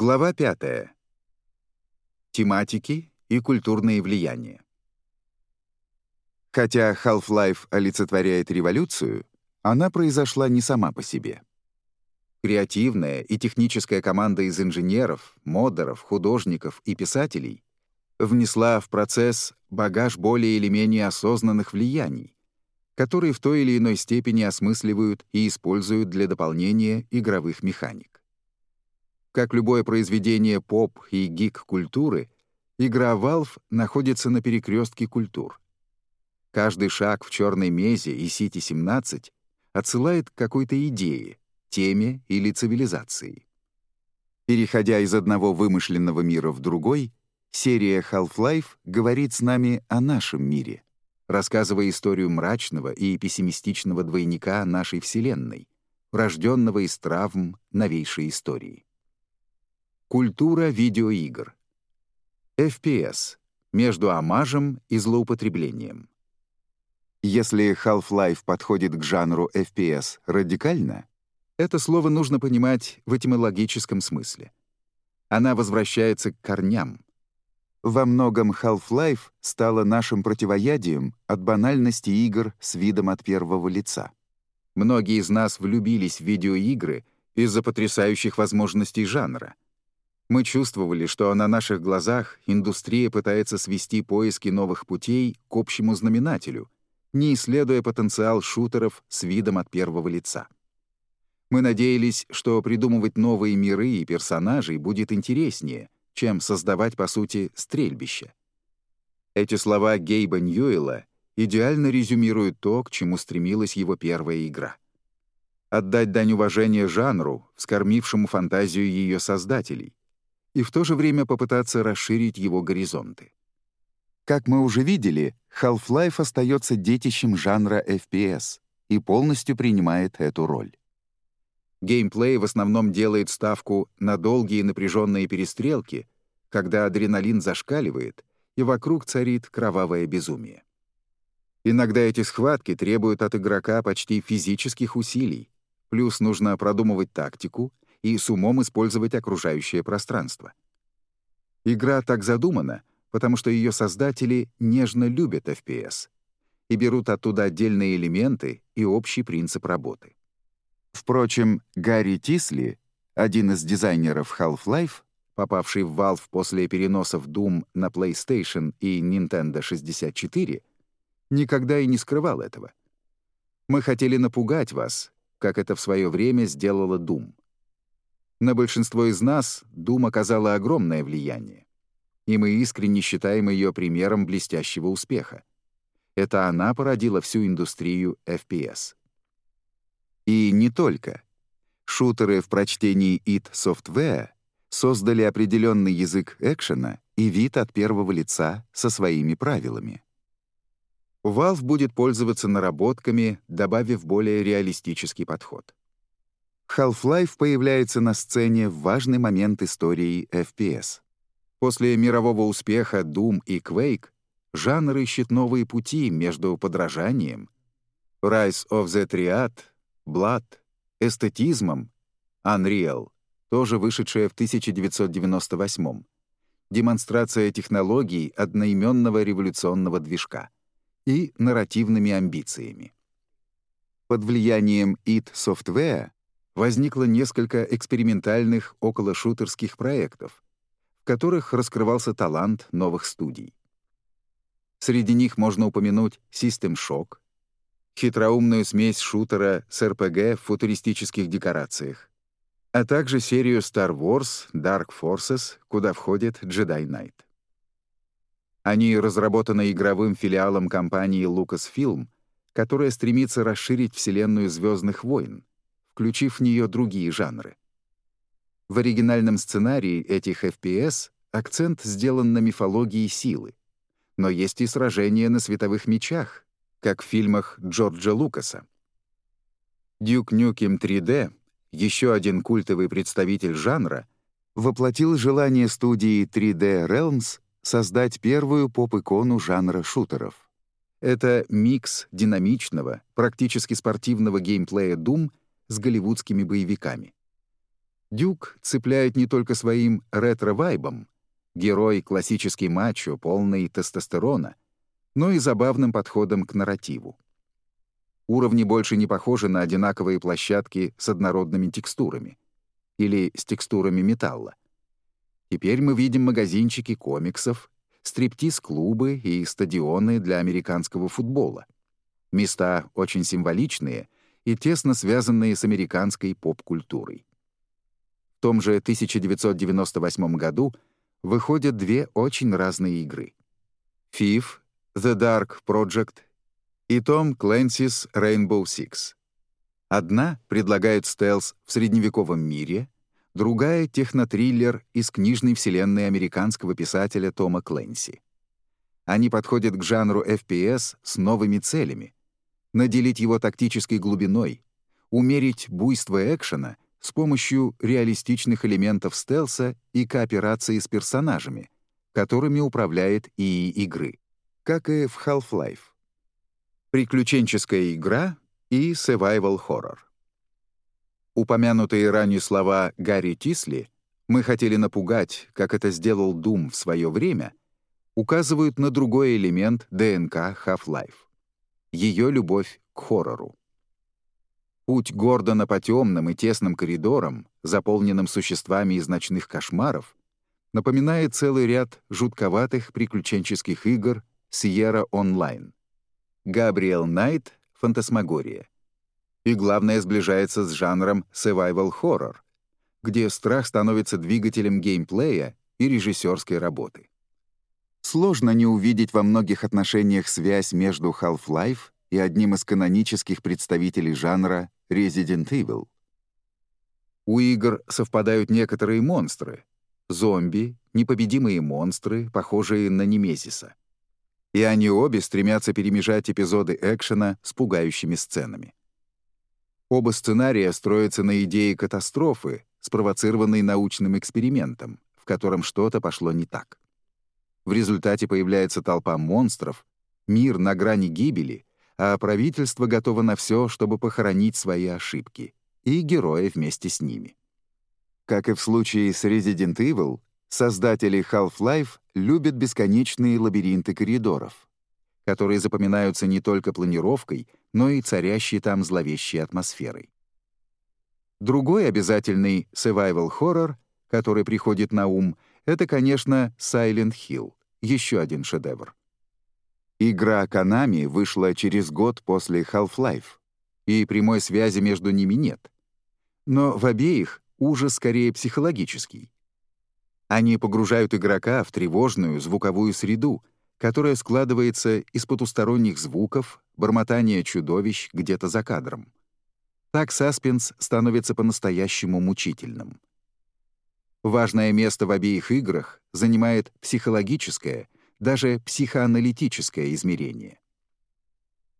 Глава 5. Тематики и культурные влияния. Хотя Half-Life олицетворяет революцию, она произошла не сама по себе. Креативная и техническая команда из инженеров, модеров, художников и писателей внесла в процесс багаж более или менее осознанных влияний, которые в той или иной степени осмысливают и используют для дополнения игровых механик. Как любое произведение поп и гик-культуры, игра Valve находится на перекрестке культур. Каждый шаг в черной мезе и Сити-17 отсылает к какой-то идее, теме или цивилизации. Переходя из одного вымышленного мира в другой, серия Half-Life говорит с нами о нашем мире, рассказывая историю мрачного и пессимистичного двойника нашей Вселенной, рожденного из травм новейшей истории. Культура видеоигр. FPS. Между омажем и злоупотреблением. Если Half-Life подходит к жанру FPS радикально, это слово нужно понимать в этимологическом смысле. Она возвращается к корням. Во многом Half-Life стала нашим противоядием от банальности игр с видом от первого лица. Многие из нас влюбились в видеоигры из-за потрясающих возможностей жанра — мы чувствовали, что на наших глазах индустрия пытается свести поиски новых путей к общему знаменателю, не исследуя потенциал шутеров с видом от первого лица. Мы надеялись, что придумывать новые миры и персонажей будет интереснее, чем создавать, по сути, стрельбище. Эти слова Гейба Ньюэлла идеально резюмируют то, к чему стремилась его первая игра. Отдать дань уважения жанру, вскормившему фантазию ее создателей, и в то же время попытаться расширить его горизонты. Как мы уже видели, Half-Life остается детищем жанра FPS и полностью принимает эту роль. Геймплей в основном делает ставку на долгие напряженные перестрелки, когда адреналин зашкаливает, и вокруг царит кровавое безумие. Иногда эти схватки требуют от игрока почти физических усилий, плюс нужно продумывать тактику и с умом использовать окружающее пространство. Игра так задумана, потому что ее создатели нежно любят FPS и берут оттуда отдельные элементы и общий принцип работы. Впрочем, Гарри Тисли, один из дизайнеров Half-Life, попавший в Valve после переносов Doom на PlayStation и Nintendo 64, никогда и не скрывал этого. Мы хотели напугать вас, как это в свое время сделала Doom. На большинство из нас Дум оказала огромное влияние, и мы искренне считаем ее примером блестящего успеха. Это она породила всю индустрию FPS. И не только. Шутеры в прочтении id Software создали определенный язык экшена и вид от первого лица со своими правилами. Valve будет пользоваться наработками, добавив более реалистический подход. Half-Life появляется на сцене в важный момент истории FPS. После мирового успеха Doom и Quake жанр ищет новые пути между подражанием, Rise of the Triad, Blood, эстетизмом, Unreal, тоже вышедшая в 1998 демонстрация технологий одноименного революционного движка и нарративными амбициями. Под влиянием id Software возникло несколько экспериментальных околошутерских проектов, в которых раскрывался талант новых студий. Среди них можно упомянуть System Shock, хитроумную смесь шутера с RPG в футуристических декорациях, а также серию Star Wars Dark Forces, куда входит Jedi Knight. Они разработаны игровым филиалом компании Lucasfilm, которая стремится расширить вселенную «Звездных войн», включив в нее другие жанры. В оригинальном сценарии этих FPS акцент сделан на мифологии силы, но есть и сражения на световых мечах, как в фильмах Джорджа Лукаса. Duke Nukem 3D, еще один культовый представитель жанра, воплотил желание студии 3D Realms создать первую поп-икону жанра шутеров. Это микс динамичного, практически спортивного геймплея Doom с голливудскими боевиками. Дюк цепляет не только своим ретро-вайбом, герой классический мачо, полный тестостерона, но и забавным подходом к нарративу. Уровни больше не похожи на одинаковые площадки с однородными текстурами или с текстурами металла. Теперь мы видим магазинчики комиксов, стриптиз-клубы и стадионы для американского футбола. Места очень символичные и тесно связанные с американской поп-культурой. В том же 1998 году выходят две очень разные игры. FIF, The Dark Project и Том Clancy's Rainbow Six. Одна предлагает стелс в средневековом мире, другая — технотриллер из книжной вселенной американского писателя Тома Клэнси. Они подходят к жанру FPS с новыми целями — наделить его тактической глубиной, умерить буйство экшена с помощью реалистичных элементов стелса и кооперации с персонажами, которыми управляет ИИ игры, как и в Half-Life. Приключенческая игра и survival horror. Упомянутые ранее слова Гарри Тисли «Мы хотели напугать, как это сделал Doom в свое время» указывают на другой элемент ДНК Half-Life — ее любовь к хоррору. Путь Гордона по темным и тесным коридорам, заполненным существами из ночных кошмаров, напоминает целый ряд жутковатых приключенческих игр Sierra Online. Габриэл Найт — «Фантасмагория» и, главное, сближается с жанром survival horror, где страх становится двигателем геймплея и режиссерской работы. Сложно не увидеть во многих отношениях связь между Half-Life и одним из канонических представителей жанра Resident Evil. У игр совпадают некоторые монстры — зомби, непобедимые монстры, похожие на Немезиса. И они обе стремятся перемежать эпизоды экшена с пугающими сценами. Оба сценария строятся на идее катастрофы, спровоцированной научным экспериментом, в котором что-то пошло не так. В результате появляется толпа монстров, мир на грани гибели, а правительство готово на все, чтобы похоронить свои ошибки, и герои вместе с ними. Как и в случае с Resident Evil, создатели Half-Life любят бесконечные лабиринты коридоров которые запоминаются не только планировкой, но и царящей там зловещей атмосферой. Другой обязательный survival horror, который приходит на ум, это, конечно, Silent Hill, еще один шедевр. Игра Konami вышла через год после Half-Life, и прямой связи между ними нет. Но в обеих ужас скорее психологический. Они погружают игрока в тревожную звуковую среду — которая складывается из потусторонних звуков, бормотания чудовищ где-то за кадром. Так саспенс становится по-настоящему мучительным. Важное место в обеих играх занимает психологическое, даже психоаналитическое измерение.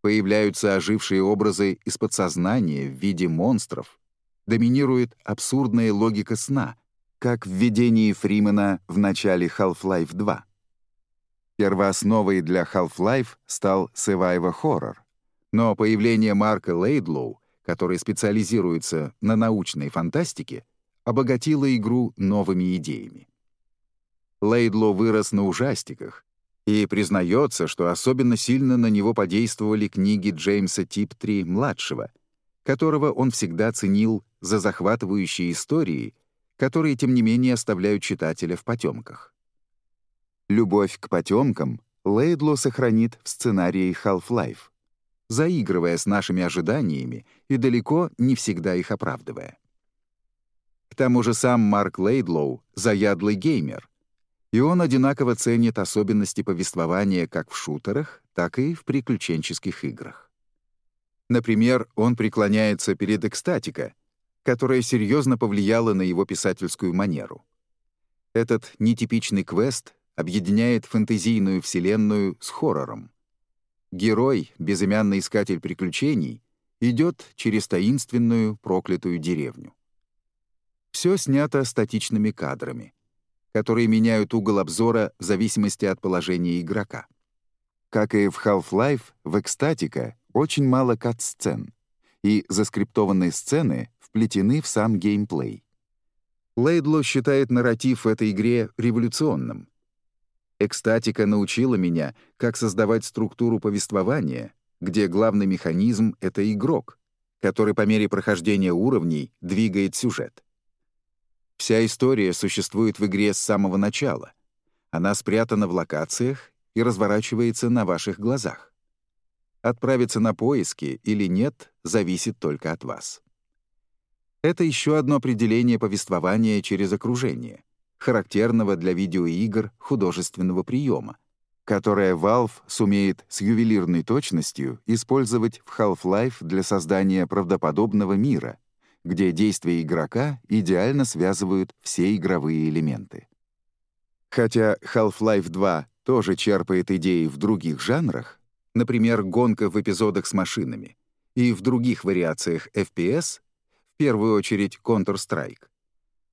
Появляются ожившие образы из подсознания в виде монстров, доминирует абсурдная логика сна, как в видении Фримена в начале Half-Life 2. Первоосновой для Half-Life стал Survivor Horror, но появление Марка Лейдлоу, который специализируется на научной фантастике, обогатило игру новыми идеями. Лейдлоу вырос на ужастиках и признается, что особенно сильно на него подействовали книги Джеймса Типтри-младшего, которого он всегда ценил за захватывающие истории, которые, тем не менее, оставляют читателя в потемках. Любовь к потемкам Лейдлоу сохранит в сценарии Half-Life, заигрывая с нашими ожиданиями и далеко не всегда их оправдывая. К тому же сам Марк Лейдлоу — заядлый геймер, и он одинаково ценит особенности повествования как в шутерах, так и в приключенческих играх. Например, он преклоняется перед экстатика, которая серьезно повлияла на его писательскую манеру. Этот нетипичный квест объединяет фэнтезийную вселенную с хоррором. Герой, безымянный искатель приключений, идет через таинственную проклятую деревню. Все снято статичными кадрами, которые меняют угол обзора в зависимости от положения игрока. Как и в Half-Life, в экстатика очень мало кат-сцен, и заскриптованные сцены вплетены в сам геймплей. Лейдло считает нарратив в этой игре революционным. Экстатика научила меня, как создавать структуру повествования, где главный механизм — это игрок, который по мере прохождения уровней двигает сюжет. Вся история существует в игре с самого начала. Она спрятана в локациях и разворачивается на ваших глазах. Отправиться на поиски или нет зависит только от вас. Это еще одно определение повествования через окружение, характерного для видеоигр художественного приема, которое Valve сумеет с ювелирной точностью использовать в Half-Life для создания правдоподобного мира, где действия игрока идеально связывают все игровые элементы. Хотя Half-Life 2 тоже черпает идеи в других жанрах, например, гонка в эпизодах с машинами, и в других вариациях FPS, в первую очередь Counter-Strike,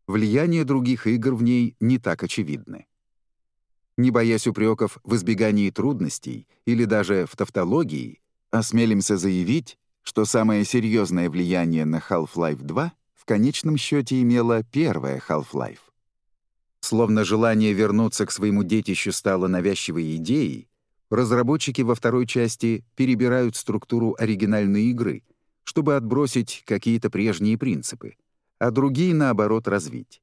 влияние других игр в ней не так очевидны. Не боясь упреков в избегании трудностей или даже в тавтологии, осмелимся заявить, что самое серьезное влияние на Half-Life 2 в конечном счете имела первая Half-Life. Словно желание вернуться к своему детищу стало навязчивой идеей, разработчики во второй части перебирают структуру оригинальной игры, чтобы отбросить какие-то прежние принципы, а другие, наоборот, развить.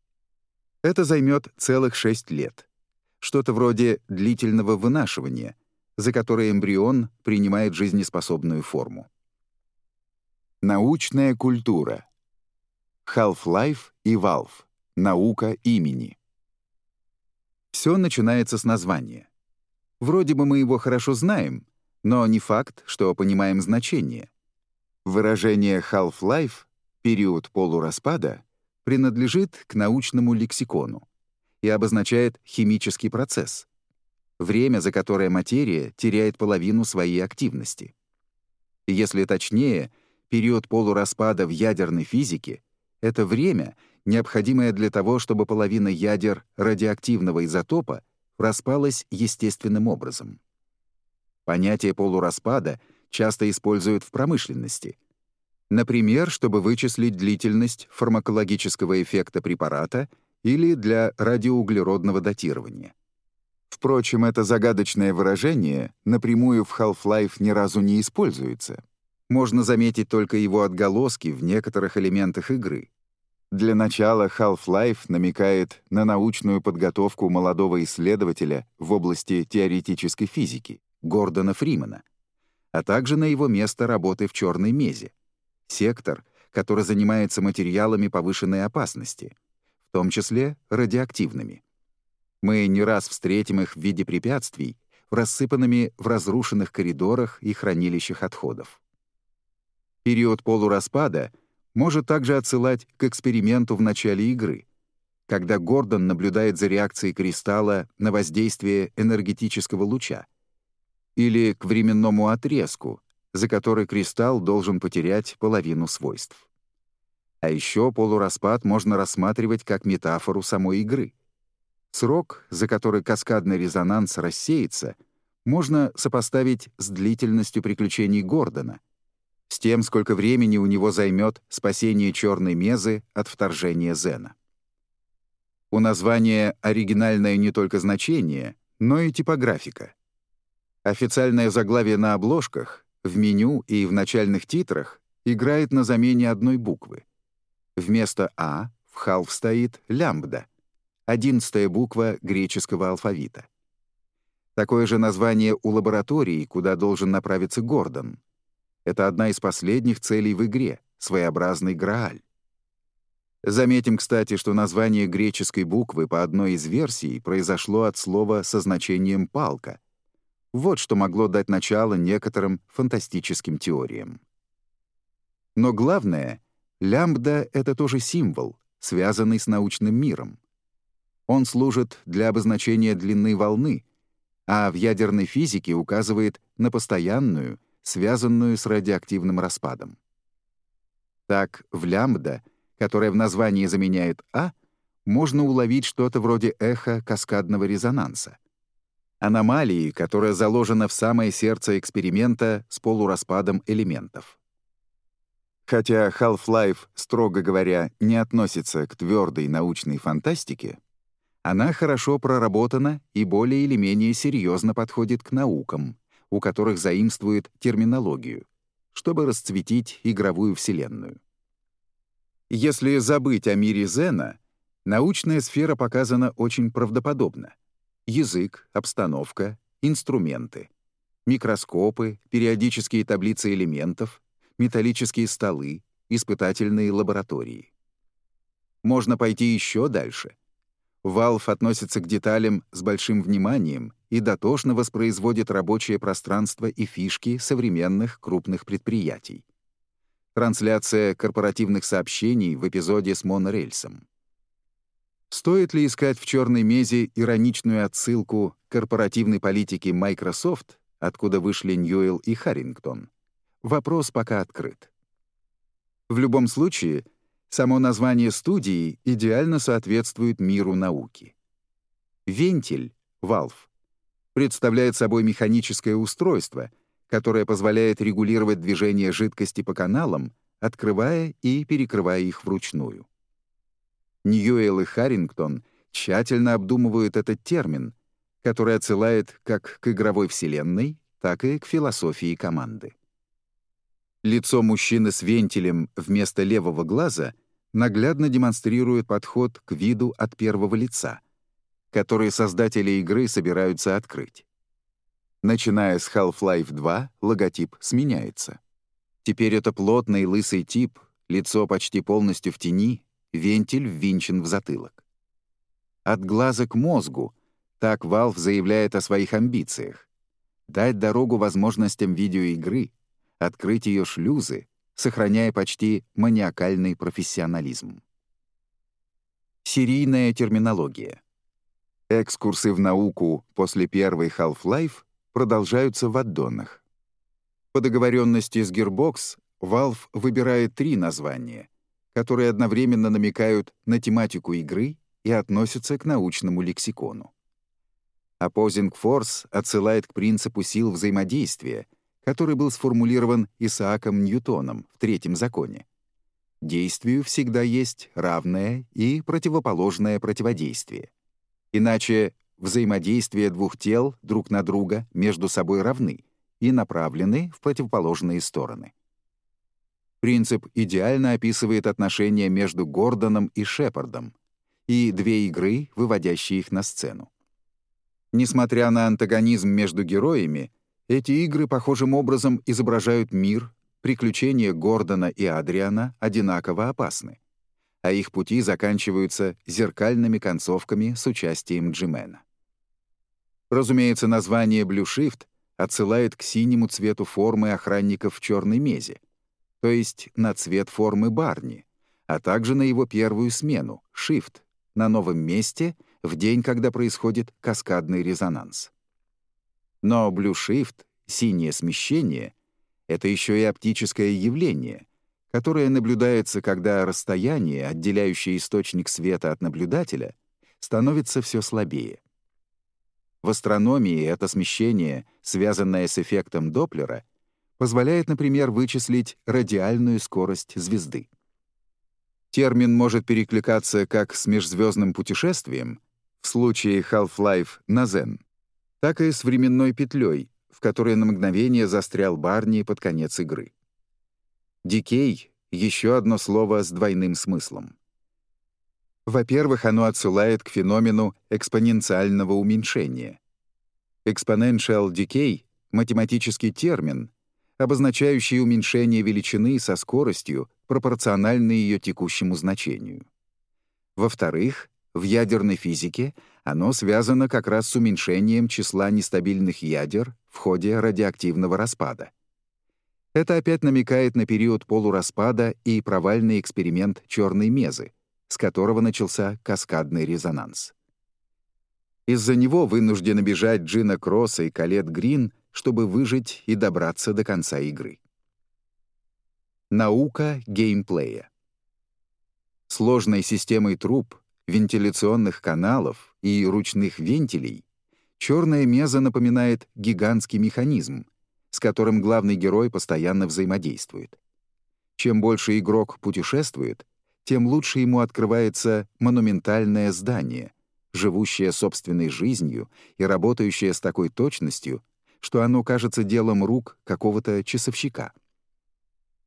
Это займет целых шесть лет. Что-то вроде длительного вынашивания, за которое эмбрион принимает жизнеспособную форму. Научная культура. Half-Life и Valve. Наука имени. Все начинается с названия. Вроде бы мы его хорошо знаем, но не факт, что понимаем значение. Выражение Half-Life период полураспада принадлежит к научному лексикону и обозначает химический процесс, время, за которое материя теряет половину своей активности. Если точнее, период полураспада в ядерной физике — это время, необходимое для того, чтобы половина ядер радиоактивного изотопа распалась естественным образом. Понятие полураспада часто используют в промышленности. Например, чтобы вычислить длительность фармакологического эффекта препарата или для радиоуглеродного датирования. Впрочем, это загадочное выражение напрямую в Half-Life ни разу не используется. Можно заметить только его отголоски в некоторых элементах игры. Для начала Half-Life намекает на научную подготовку молодого исследователя в области теоретической физики, Гордона Фримана, а также на его место работы в Черной Мезе, сектор, который занимается материалами повышенной опасности, в том числе радиоактивными. Мы не раз встретим их в виде препятствий, рассыпанными в разрушенных коридорах и хранилищах отходов. Период полураспада может также отсылать к эксперименту в начале игры, когда Гордон наблюдает за реакцией кристалла на воздействие энергетического луча, или к временному отрезку, за который кристалл должен потерять половину свойств. А еще полураспад можно рассматривать как метафору самой игры. Срок, за который каскадный резонанс рассеется, можно сопоставить с длительностью приключений Гордона, с тем, сколько времени у него займет спасение черной мезы от вторжения Зена. У названия оригинальное не только значение, но и типографика. Официальное заглавие на обложках, в меню и в начальных титрах играет на замене одной буквы. Вместо «А» в half стоит «лямбда», одиннадцатая буква греческого алфавита. Такое же название у лаборатории, куда должен направиться Гордон. Это одна из последних целей в игре, своеобразный Грааль. Заметим, кстати, что название греческой буквы по одной из версий произошло от слова со значением «палка», вот что могло дать начало некоторым фантастическим теориям. Но главное, лямбда — это тоже символ, связанный с научным миром. Он служит для обозначения длины волны, а в ядерной физике указывает на постоянную, связанную с радиоактивным распадом. Так, в лямбда, которая в названии заменяет «а», можно уловить что-то вроде эха каскадного резонанса аномалии, которая заложена в самое сердце эксперимента с полураспадом элементов. Хотя Half-Life, строго говоря, не относится к твердой научной фантастике, она хорошо проработана и более или менее серьезно подходит к наукам, у которых заимствует терминологию, чтобы расцветить игровую вселенную. Если забыть о мире Зена, научная сфера показана очень правдоподобно. Язык, обстановка, инструменты, микроскопы, периодические таблицы элементов, металлические столы, испытательные лаборатории. Можно пойти еще дальше. Valve относится к деталям с большим вниманием и дотошно воспроизводит рабочее пространство и фишки современных крупных предприятий. Трансляция корпоративных сообщений в эпизоде с монорельсом. Стоит ли искать в «Черной мезе» ироничную отсылку корпоративной политики Microsoft, откуда вышли Ньюэлл и Харрингтон? Вопрос пока открыт. В любом случае, само название студии идеально соответствует миру науки. Вентиль, Valve, представляет собой механическое устройство, которое позволяет регулировать движение жидкости по каналам, открывая и перекрывая их вручную. Ньюэлл и Харрингтон тщательно обдумывают этот термин, который отсылает как к игровой вселенной, так и к философии команды. Лицо мужчины с вентилем вместо левого глаза наглядно демонстрирует подход к виду от первого лица, который создатели игры собираются открыть. Начиная с Half-Life 2, логотип сменяется. Теперь это плотный лысый тип, лицо почти полностью в тени, вентиль ввинчен в затылок. От глаза к мозгу — так Valve заявляет о своих амбициях. Дать дорогу возможностям видеоигры — открыть ее шлюзы, сохраняя почти маниакальный профессионализм. Серийная терминология. Экскурсы в науку после первой Half-Life продолжаются в аддонах. По договоренности с Gearbox Valve выбирает три названия, которые одновременно намекают на тематику игры и относятся к научному лексикону. Opposing Force отсылает к принципу сил взаимодействия — который был сформулирован Исааком Ньютоном в Третьем законе. Действию всегда есть равное и противоположное противодействие. Иначе взаимодействие двух тел друг на друга между собой равны и направлены в противоположные стороны. Принцип идеально описывает отношения между Гордоном и Шепардом и две игры, выводящие их на сцену. Несмотря на антагонизм между героями, эти игры похожим образом изображают мир, приключения Гордона и Адриана одинаково опасны, а их пути заканчиваются зеркальными концовками с участием Джимена. Разумеется, название Shift отсылает к синему цвету формы охранников в черной мезе, то есть на цвет формы Барни, а также на его первую смену — Shift, на новом месте в день, когда происходит каскадный резонанс. Но Shift, синее смещение, это еще и оптическое явление, которое наблюдается, когда расстояние, отделяющее источник света от наблюдателя, становится все слабее. В астрономии это смещение, связанное с эффектом Доплера, позволяет, например, вычислить радиальную скорость звезды. Термин может перекликаться как с межзвездным путешествием, в случае Half-Life на Zen, так и с временной петлей, в которой на мгновение застрял Барни под конец игры. «Дикей» — еще одно слово с двойным смыслом. Во-первых, оно отсылает к феномену экспоненциального уменьшения. Exponential decay — математический термин, обозначающий уменьшение величины со скоростью, пропорциональной ее текущему значению. Во-вторых, в ядерной физике — оно связано как раз с уменьшением числа нестабильных ядер в ходе радиоактивного распада. Это опять намекает на период полураспада и провальный эксперимент черной мезы, с которого начался каскадный резонанс. Из-за него вынуждены бежать Джина Кросса и Калет Грин, чтобы выжить и добраться до конца игры. Наука геймплея. Сложной системой труб вентиляционных каналов и ручных вентилей, черная меза напоминает гигантский механизм, с которым главный герой постоянно взаимодействует. Чем больше игрок путешествует, тем лучше ему открывается монументальное здание, живущее собственной жизнью и работающее с такой точностью, что оно кажется делом рук какого-то часовщика.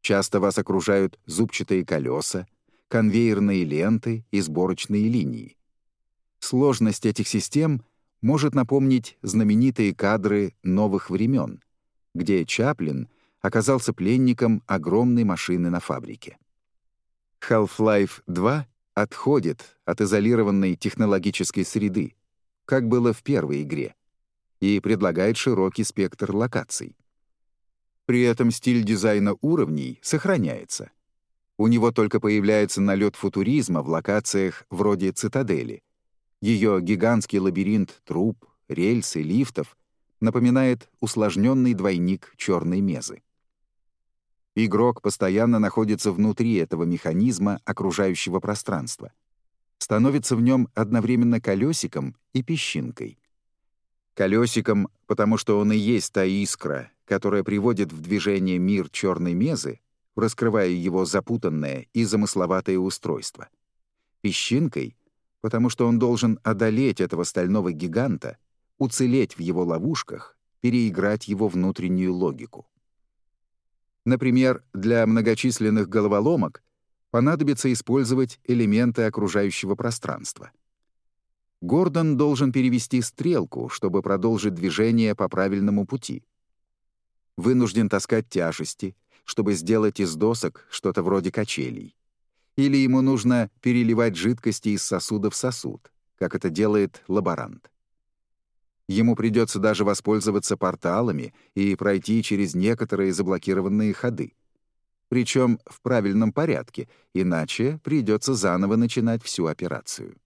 Часто вас окружают зубчатые колеса, конвейерные ленты и сборочные линии. Сложность этих систем может напомнить знаменитые кадры новых времен, где Чаплин оказался пленником огромной машины на фабрике. Half-Life 2 отходит от изолированной технологической среды, как было в первой игре, и предлагает широкий спектр локаций. При этом стиль дизайна уровней сохраняется. У него только появляется налет футуризма в локациях вроде «Цитадели». Ее гигантский лабиринт труб, рельс и лифтов напоминает усложненный двойник черной мезы. Игрок постоянно находится внутри этого механизма окружающего пространства. Становится в нем одновременно колесиком и песчинкой. Колесиком, потому что он и есть та искра, которая приводит в движение мир черной мезы, раскрывая его запутанное и замысловатое устройство. Песчинкой, потому что он должен одолеть этого стального гиганта, уцелеть в его ловушках, переиграть его внутреннюю логику. Например, для многочисленных головоломок понадобится использовать элементы окружающего пространства. Гордон должен перевести стрелку, чтобы продолжить движение по правильному пути. Вынужден таскать тяжести, чтобы сделать из досок что-то вроде качелей. Или ему нужно переливать жидкости из сосуда в сосуд, как это делает лаборант. Ему придется даже воспользоваться порталами и пройти через некоторые заблокированные ходы. Причем в правильном порядке, иначе придется заново начинать всю операцию.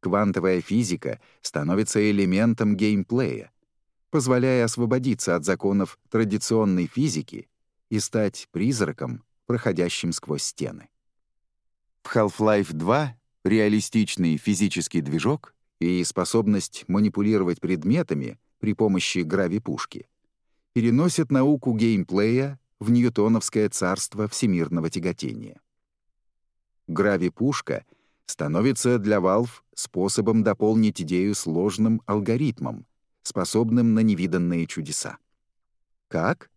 Квантовая физика становится элементом геймплея, позволяя освободиться от законов традиционной физики и стать призраком, проходящим сквозь стены. В Half-Life 2 реалистичный физический движок и способность манипулировать предметами при помощи гравипушки переносят науку геймплея в ньютоновское царство всемирного тяготения. Гравипушка становится для Valve способом дополнить идею сложным алгоритмом, способным на невиданные чудеса. Как?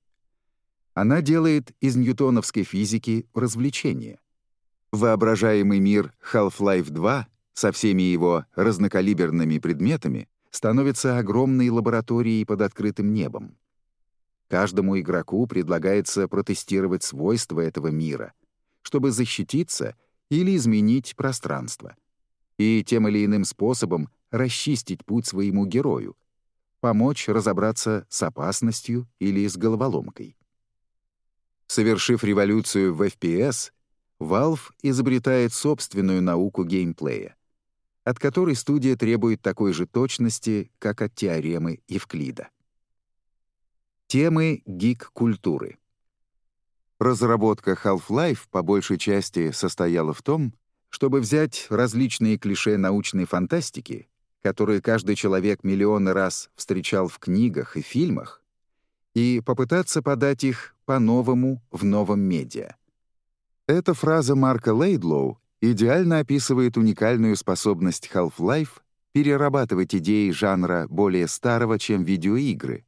Она делает из ньютоновской физики развлечение. Воображаемый мир Half-Life 2 со всеми его разнокалиберными предметами становится огромной лабораторией под открытым небом. Каждому игроку предлагается протестировать свойства этого мира, чтобы защититься или изменить пространство, и тем или иным способом расчистить путь своему герою, помочь разобраться с опасностью или с головоломкой. Совершив революцию в FPS, Valve изобретает собственную науку геймплея от которой студия требует такой же точности, как от теоремы Евклида. Темы гик-культуры. Разработка Half-Life по большей части состояла в том, чтобы взять различные клише научной фантастики, которые каждый человек миллионы раз встречал в книгах и фильмах, и попытаться подать их по-новому в новом медиа. Эта фраза Марка Лейдлоу идеально описывает уникальную способность Half-Life перерабатывать идеи жанра более старого, чем видеоигры,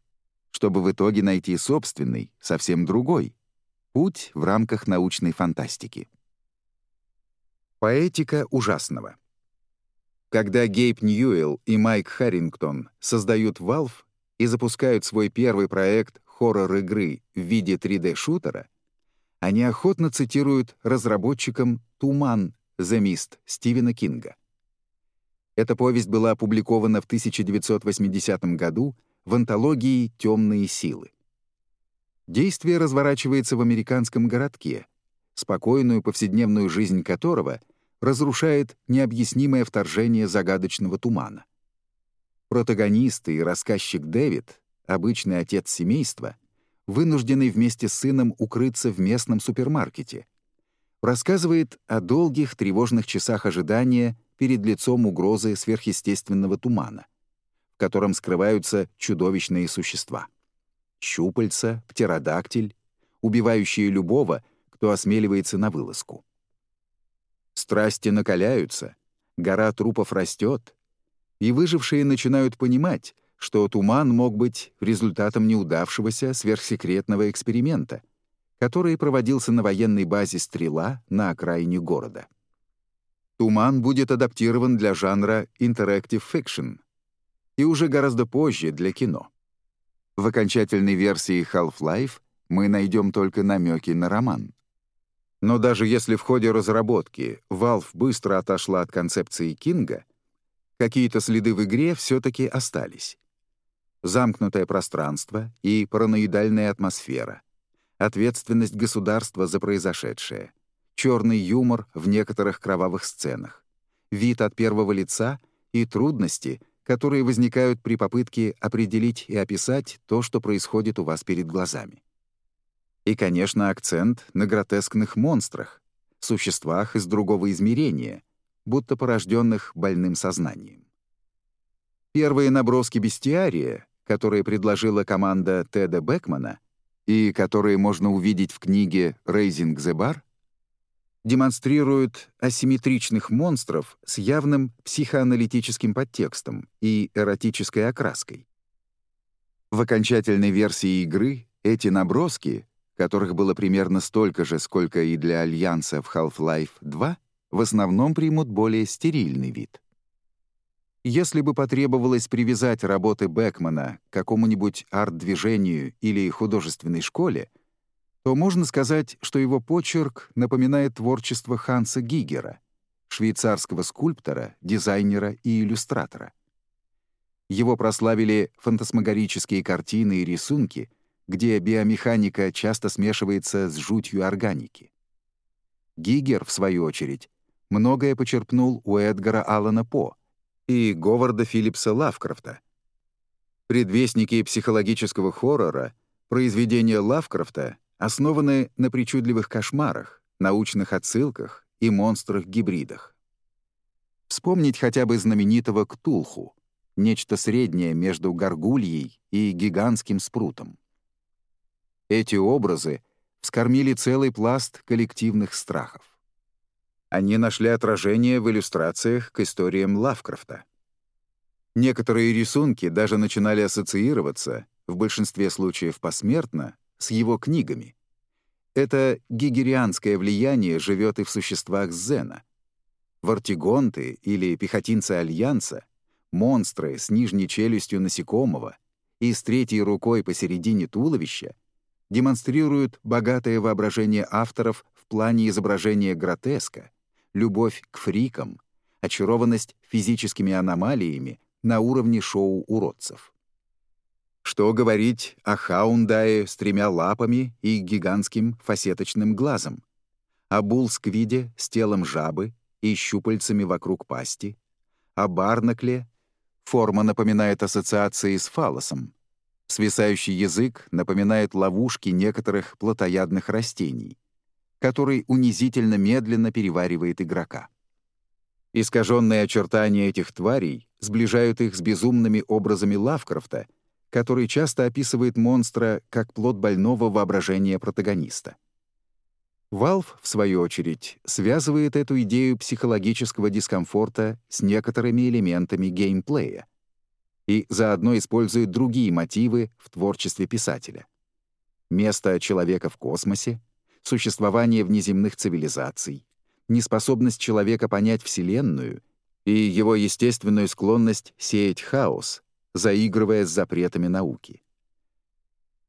чтобы в итоге найти собственный, совсем другой, путь в рамках научной фантастики. Поэтика ужасного. Когда Гейб Ньюэлл и Майк Харрингтон создают Valve и запускают свой первый проект хоррор-игры в виде 3D-шутера, они охотно цитируют разработчикам «Туман» «The Mist» Стивена Кинга. Эта повесть была опубликована в 1980 году в антологии «Темные силы». Действие разворачивается в американском городке, спокойную повседневную жизнь которого разрушает необъяснимое вторжение загадочного тумана. Протагонист и рассказчик Дэвид, обычный отец семейства, вынужденный вместе с сыном укрыться в местном супермаркете, рассказывает о долгих тревожных часах ожидания перед лицом угрозы сверхъестественного тумана, в котором скрываются чудовищные существа. Щупальца, птеродактиль, убивающие любого, кто осмеливается на вылазку. Страсти накаляются, гора трупов растет, и выжившие начинают понимать, что туман мог быть результатом неудавшегося сверхсекретного эксперимента, который проводился на военной базе «Стрела» на окраине города. Туман будет адаптирован для жанра interactive fiction и уже гораздо позже для кино. В окончательной версии Half-Life мы найдем только намеки на роман. Но даже если в ходе разработки Valve быстро отошла от концепции Кинга, какие-то следы в игре все-таки остались. Замкнутое пространство и параноидальная атмосфера, ответственность государства за произошедшее, черный юмор в некоторых кровавых сценах, вид от первого лица и трудности, которые возникают при попытке определить и описать то, что происходит у вас перед глазами. И, конечно, акцент на гротескных монстрах, существах из другого измерения, будто порожденных больным сознанием. Первые наброски бестиария, которые предложила команда Теда Бекмана и которые можно увидеть в книге «Raising the Bar», демонстрируют асимметричных монстров с явным психоаналитическим подтекстом и эротической окраской. В окончательной версии игры эти наброски которых было примерно столько же, сколько и для Альянса в Half-Life 2, в основном примут более стерильный вид. Если бы потребовалось привязать работы Бекмана к какому-нибудь арт-движению или художественной школе, то можно сказать, что его почерк напоминает творчество Ханса Гигера, швейцарского скульптора, дизайнера и иллюстратора. Его прославили фантасмагорические картины и рисунки — где биомеханика часто смешивается с жутью органики. Гигер, в свою очередь, многое почерпнул у Эдгара Аллана По и Говарда Филлипса Лавкрафта. Предвестники психологического хоррора, произведения Лавкрафта основаны на причудливых кошмарах, научных отсылках и монстрах-гибридах. Вспомнить хотя бы знаменитого Ктулху, нечто среднее между горгульей и гигантским спрутом. Эти образы вскормили целый пласт коллективных страхов. Они нашли отражение в иллюстрациях к историям Лавкрафта. Некоторые рисунки даже начинали ассоциироваться, в большинстве случаев посмертно, с его книгами. Это гигерианское влияние живет и в существах Зена. Вартигонты или пехотинцы Альянса — монстры с нижней челюстью насекомого и с третьей рукой посередине туловища демонстрируют богатое воображение авторов в плане изображения гротеска, любовь к фрикам, очарованность физическими аномалиями на уровне шоу уродцев. Что говорить о хаундае с тремя лапами и гигантским фасеточным глазом, о булсквиде с телом жабы и щупальцами вокруг пасти, о барнакле, форма напоминает ассоциации с фалосом, Свисающий язык напоминает ловушки некоторых плотоядных растений, который унизительно медленно переваривает игрока. Искаженные очертания этих тварей сближают их с безумными образами Лавкрафта, который часто описывает монстра как плод больного воображения протагониста. Valve, в свою очередь, связывает эту идею психологического дискомфорта с некоторыми элементами геймплея, и заодно использует другие мотивы в творчестве писателя. Место человека в космосе, существование внеземных цивилизаций, неспособность человека понять Вселенную и его естественную склонность сеять хаос, заигрывая с запретами науки.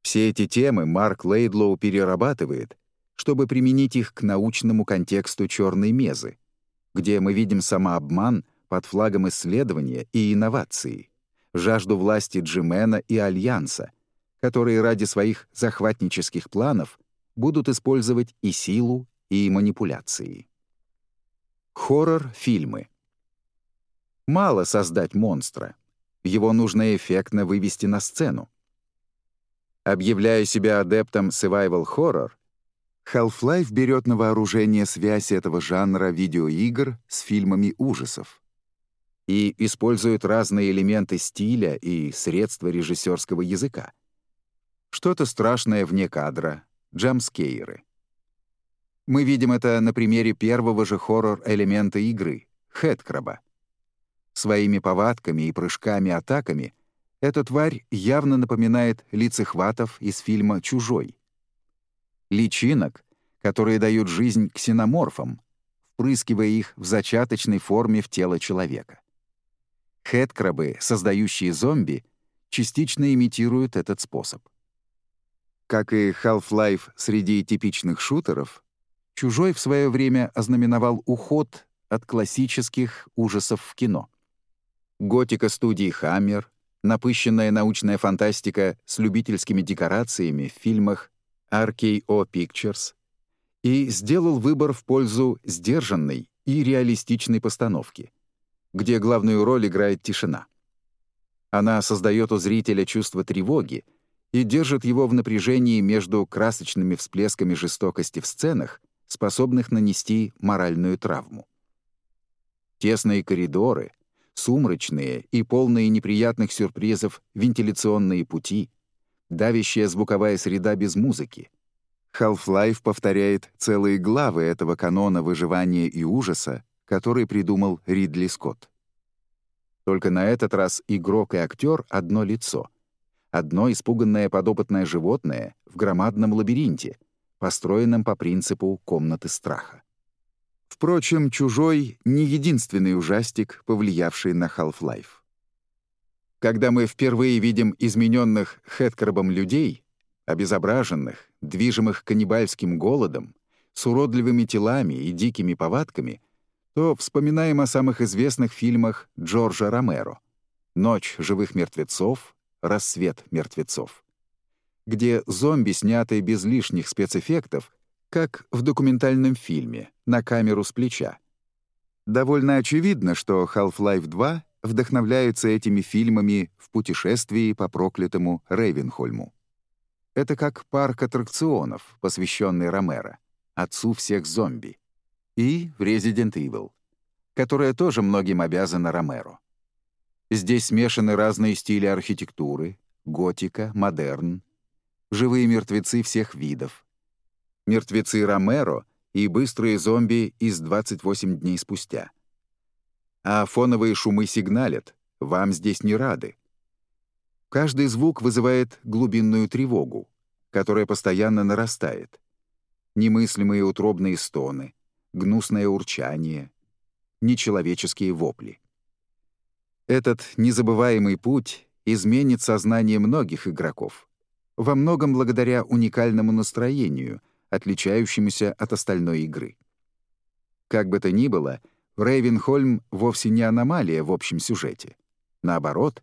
Все эти темы Марк Лейдлоу перерабатывает, чтобы применить их к научному контексту черной мезы, где мы видим самообман под флагом исследования и инновации жажду власти Джимена и Альянса, которые ради своих захватнических планов будут использовать и силу, и манипуляции. Хоррор-фильмы. Мало создать монстра. Его нужно эффектно вывести на сцену. Объявляя себя адептом survival horror, Half-Life берет на вооружение связь этого жанра видеоигр с фильмами ужасов и используют разные элементы стиля и средства режиссерского языка. Что-то страшное вне кадра, джамскейры. Мы видим это на примере первого же хоррор-элемента игры — Хэткраба. Своими повадками и прыжками-атаками эта тварь явно напоминает лицехватов из фильма «Чужой». Личинок, которые дают жизнь ксеноморфам, впрыскивая их в зачаточной форме в тело человека. Хэткрабы, создающие зомби, частично имитируют этот способ. Как и Half-Life среди типичных шутеров, «Чужой» в свое время ознаменовал уход от классических ужасов в кино. Готика студии «Хаммер», напыщенная научная фантастика с любительскими декорациями в фильмах RKO Pictures и сделал выбор в пользу сдержанной и реалистичной постановки, где главную роль играет тишина. Она создает у зрителя чувство тревоги и держит его в напряжении между красочными всплесками жестокости в сценах, способных нанести моральную травму. Тесные коридоры, сумрачные и полные неприятных сюрпризов вентиляционные пути, давящая звуковая среда без музыки. Half-Life повторяет целые главы этого канона выживания и ужаса, который придумал Ридли Скотт. Только на этот раз игрок и актер — одно лицо. Одно испуганное подопытное животное в громадном лабиринте, построенном по принципу комнаты страха. Впрочем, «Чужой» — не единственный ужастик, повлиявший на Half-Life. Когда мы впервые видим измененных Хэткарбом людей, обезображенных, движимых каннибальским голодом, с уродливыми телами и дикими повадками, то вспоминаем о самых известных фильмах Джорджа Ромеро «Ночь живых мертвецов», «Рассвет мертвецов», где зомби, снятые без лишних спецэффектов, как в документальном фильме, на камеру с плеча. Довольно очевидно, что Half-Life 2 вдохновляются этими фильмами в путешествии по проклятому Рейвенхольму. Это как парк аттракционов, посвященный Ромеро, отцу всех зомби, и Resident Evil, которая тоже многим обязана Ромеро. Здесь смешаны разные стили архитектуры, готика, модерн, живые мертвецы всех видов, мертвецы Ромеро и быстрые зомби из 28 дней спустя — а фоновые шумы сигналят, вам здесь не рады. Каждый звук вызывает глубинную тревогу, которая постоянно нарастает. Немыслимые утробные стоны, гнусное урчание, нечеловеческие вопли. Этот незабываемый путь изменит сознание многих игроков, во многом благодаря уникальному настроению, отличающемуся от остальной игры. Как бы то ни было — Рейвенхольм вовсе не аномалия в общем сюжете. Наоборот,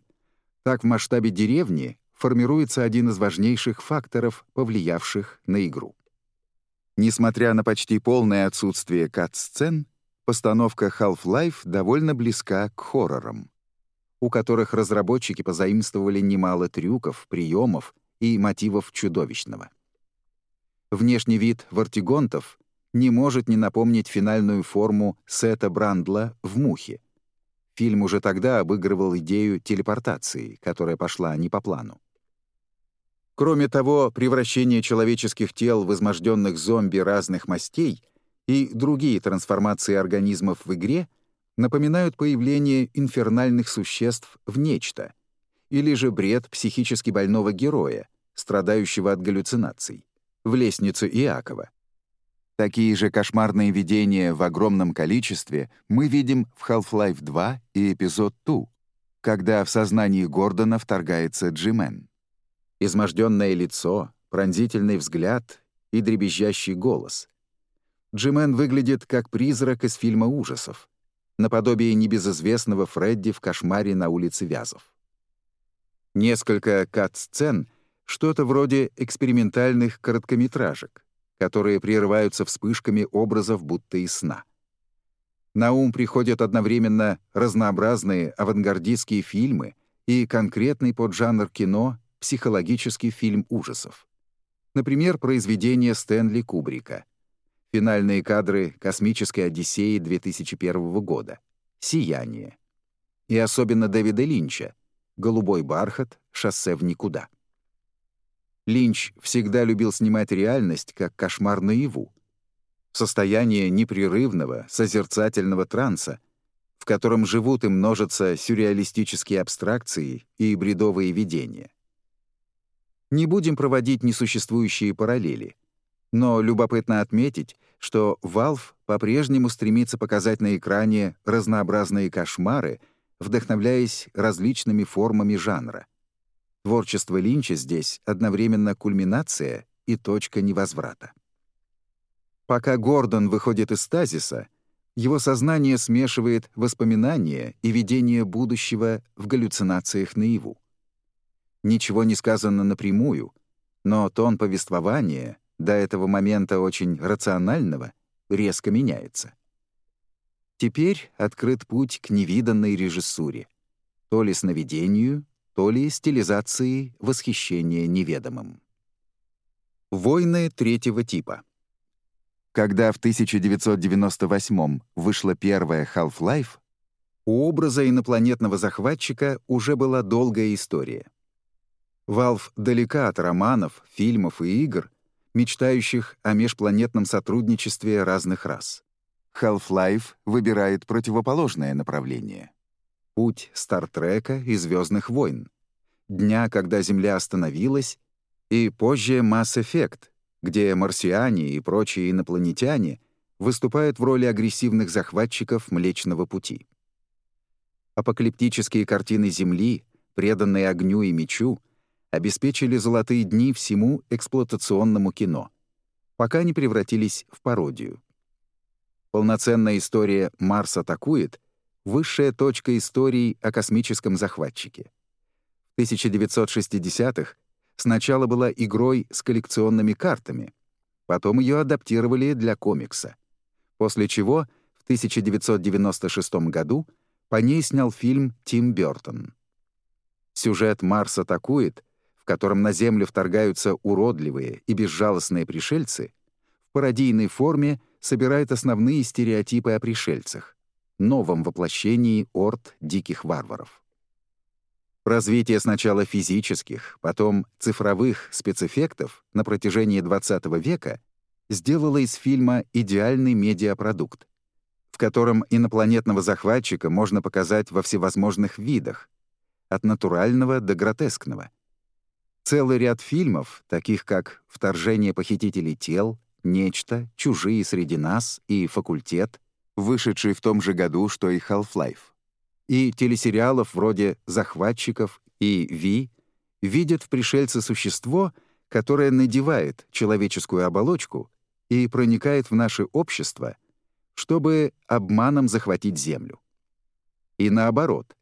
так в масштабе деревни формируется один из важнейших факторов, повлиявших на игру. Несмотря на почти полное отсутствие кат-сцен, постановка Half-Life довольно близка к хоррорам, у которых разработчики позаимствовали немало трюков, приемов и мотивов чудовищного. Внешний вид вартигонтов не может не напомнить финальную форму Сета Брандла в «Мухе». Фильм уже тогда обыгрывал идею телепортации, которая пошла не по плану. Кроме того, превращение человеческих тел в изможденных зомби разных мастей и другие трансформации организмов в игре напоминают появление инфернальных существ в нечто, или же бред психически больного героя, страдающего от галлюцинаций, в лестницу Иакова. Такие же кошмарные видения в огромном количестве мы видим в Half-Life 2 и эпизод 2, когда в сознании Гордона вторгается Джимен. Изможденное лицо, пронзительный взгляд и дребезжащий голос. Джимен выглядит как призрак из фильма ужасов, наподобие небезызвестного Фредди в кошмаре на улице Вязов. Несколько кат-сцен — что-то вроде экспериментальных короткометражек — которые прерываются вспышками образов будто из сна. На ум приходят одновременно разнообразные авангардистские фильмы и конкретный поджанр кино — психологический фильм ужасов. Например, произведение Стэнли Кубрика. Финальные кадры «Космической Одиссеи» 2001 года. «Сияние». И особенно Дэвида Линча. «Голубой бархат. Шоссе в никуда». Линч всегда любил снимать реальность как кошмар наяву. состояние непрерывного, созерцательного транса, в котором живут и множатся сюрреалистические абстракции и бредовые видения. Не будем проводить несуществующие параллели, но любопытно отметить, что Valve по-прежнему стремится показать на экране разнообразные кошмары, вдохновляясь различными формами жанра. Творчество Линча здесь одновременно кульминация и точка невозврата. Пока Гордон выходит из стазиса, его сознание смешивает воспоминания и видение будущего в галлюцинациях наяву. Ничего не сказано напрямую, но тон повествования, до этого момента очень рационального, резко меняется. Теперь открыт путь к невиданной режиссуре, то ли сновидению, то ли стилизации восхищения неведомым. Войны третьего типа — когда в 1998 вышла первая Half-Life, у образа инопланетного захватчика уже была долгая история. Valve далека от романов, фильмов и игр, мечтающих о межпланетном сотрудничестве разных рас. Half-Life выбирает противоположное направление. Путь Стартрека и Звездных войн. Дня, когда Земля остановилась, и позже Mass Effect, где марсиане и прочие инопланетяне выступают в роли агрессивных захватчиков Млечного Пути. Апокалиптические картины Земли, преданные огню и мечу, обеспечили золотые дни всему эксплуатационному кино, пока не превратились в пародию. Полноценная история «Марс атакует» — высшая точка истории о космическом захватчике. В 1960-х сначала была игрой с коллекционными картами, потом ее адаптировали для комикса, после чего в 1996 году по ней снял фильм Тим Бёртон. Сюжет «Марс атакует», котором на Землю вторгаются уродливые и безжалостные пришельцы, в пародийной форме собирает основные стереотипы о пришельцах, новом воплощении орд диких варваров. Развитие сначала физических, потом цифровых спецэффектов на протяжении XX века сделало из фильма идеальный медиапродукт, в котором инопланетного захватчика можно показать во всевозможных видах, от натурального до гротескного. Целый ряд фильмов, таких как «Вторжение похитителей тел», «Нечто», «Чужие среди нас» и «Факультет», вышедший в том же году, что и «Half-Life» и телесериалов вроде «Захватчиков» и «Ви» видят в пришельце существо, которое надевает человеческую оболочку и проникает в наше общество, чтобы обманом захватить Землю. И наоборот,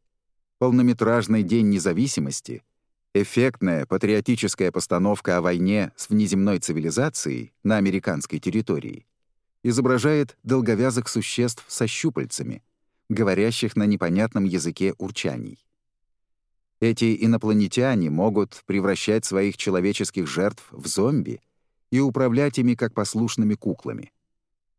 полнометражный День независимости — эффектная патриотическая постановка о войне с внеземной цивилизацией на американской территории — изображает долговязых существ со щупальцами — говорящих на непонятном языке урчаний. Эти инопланетяне могут превращать своих человеческих жертв в зомби и управлять ими как послушными куклами.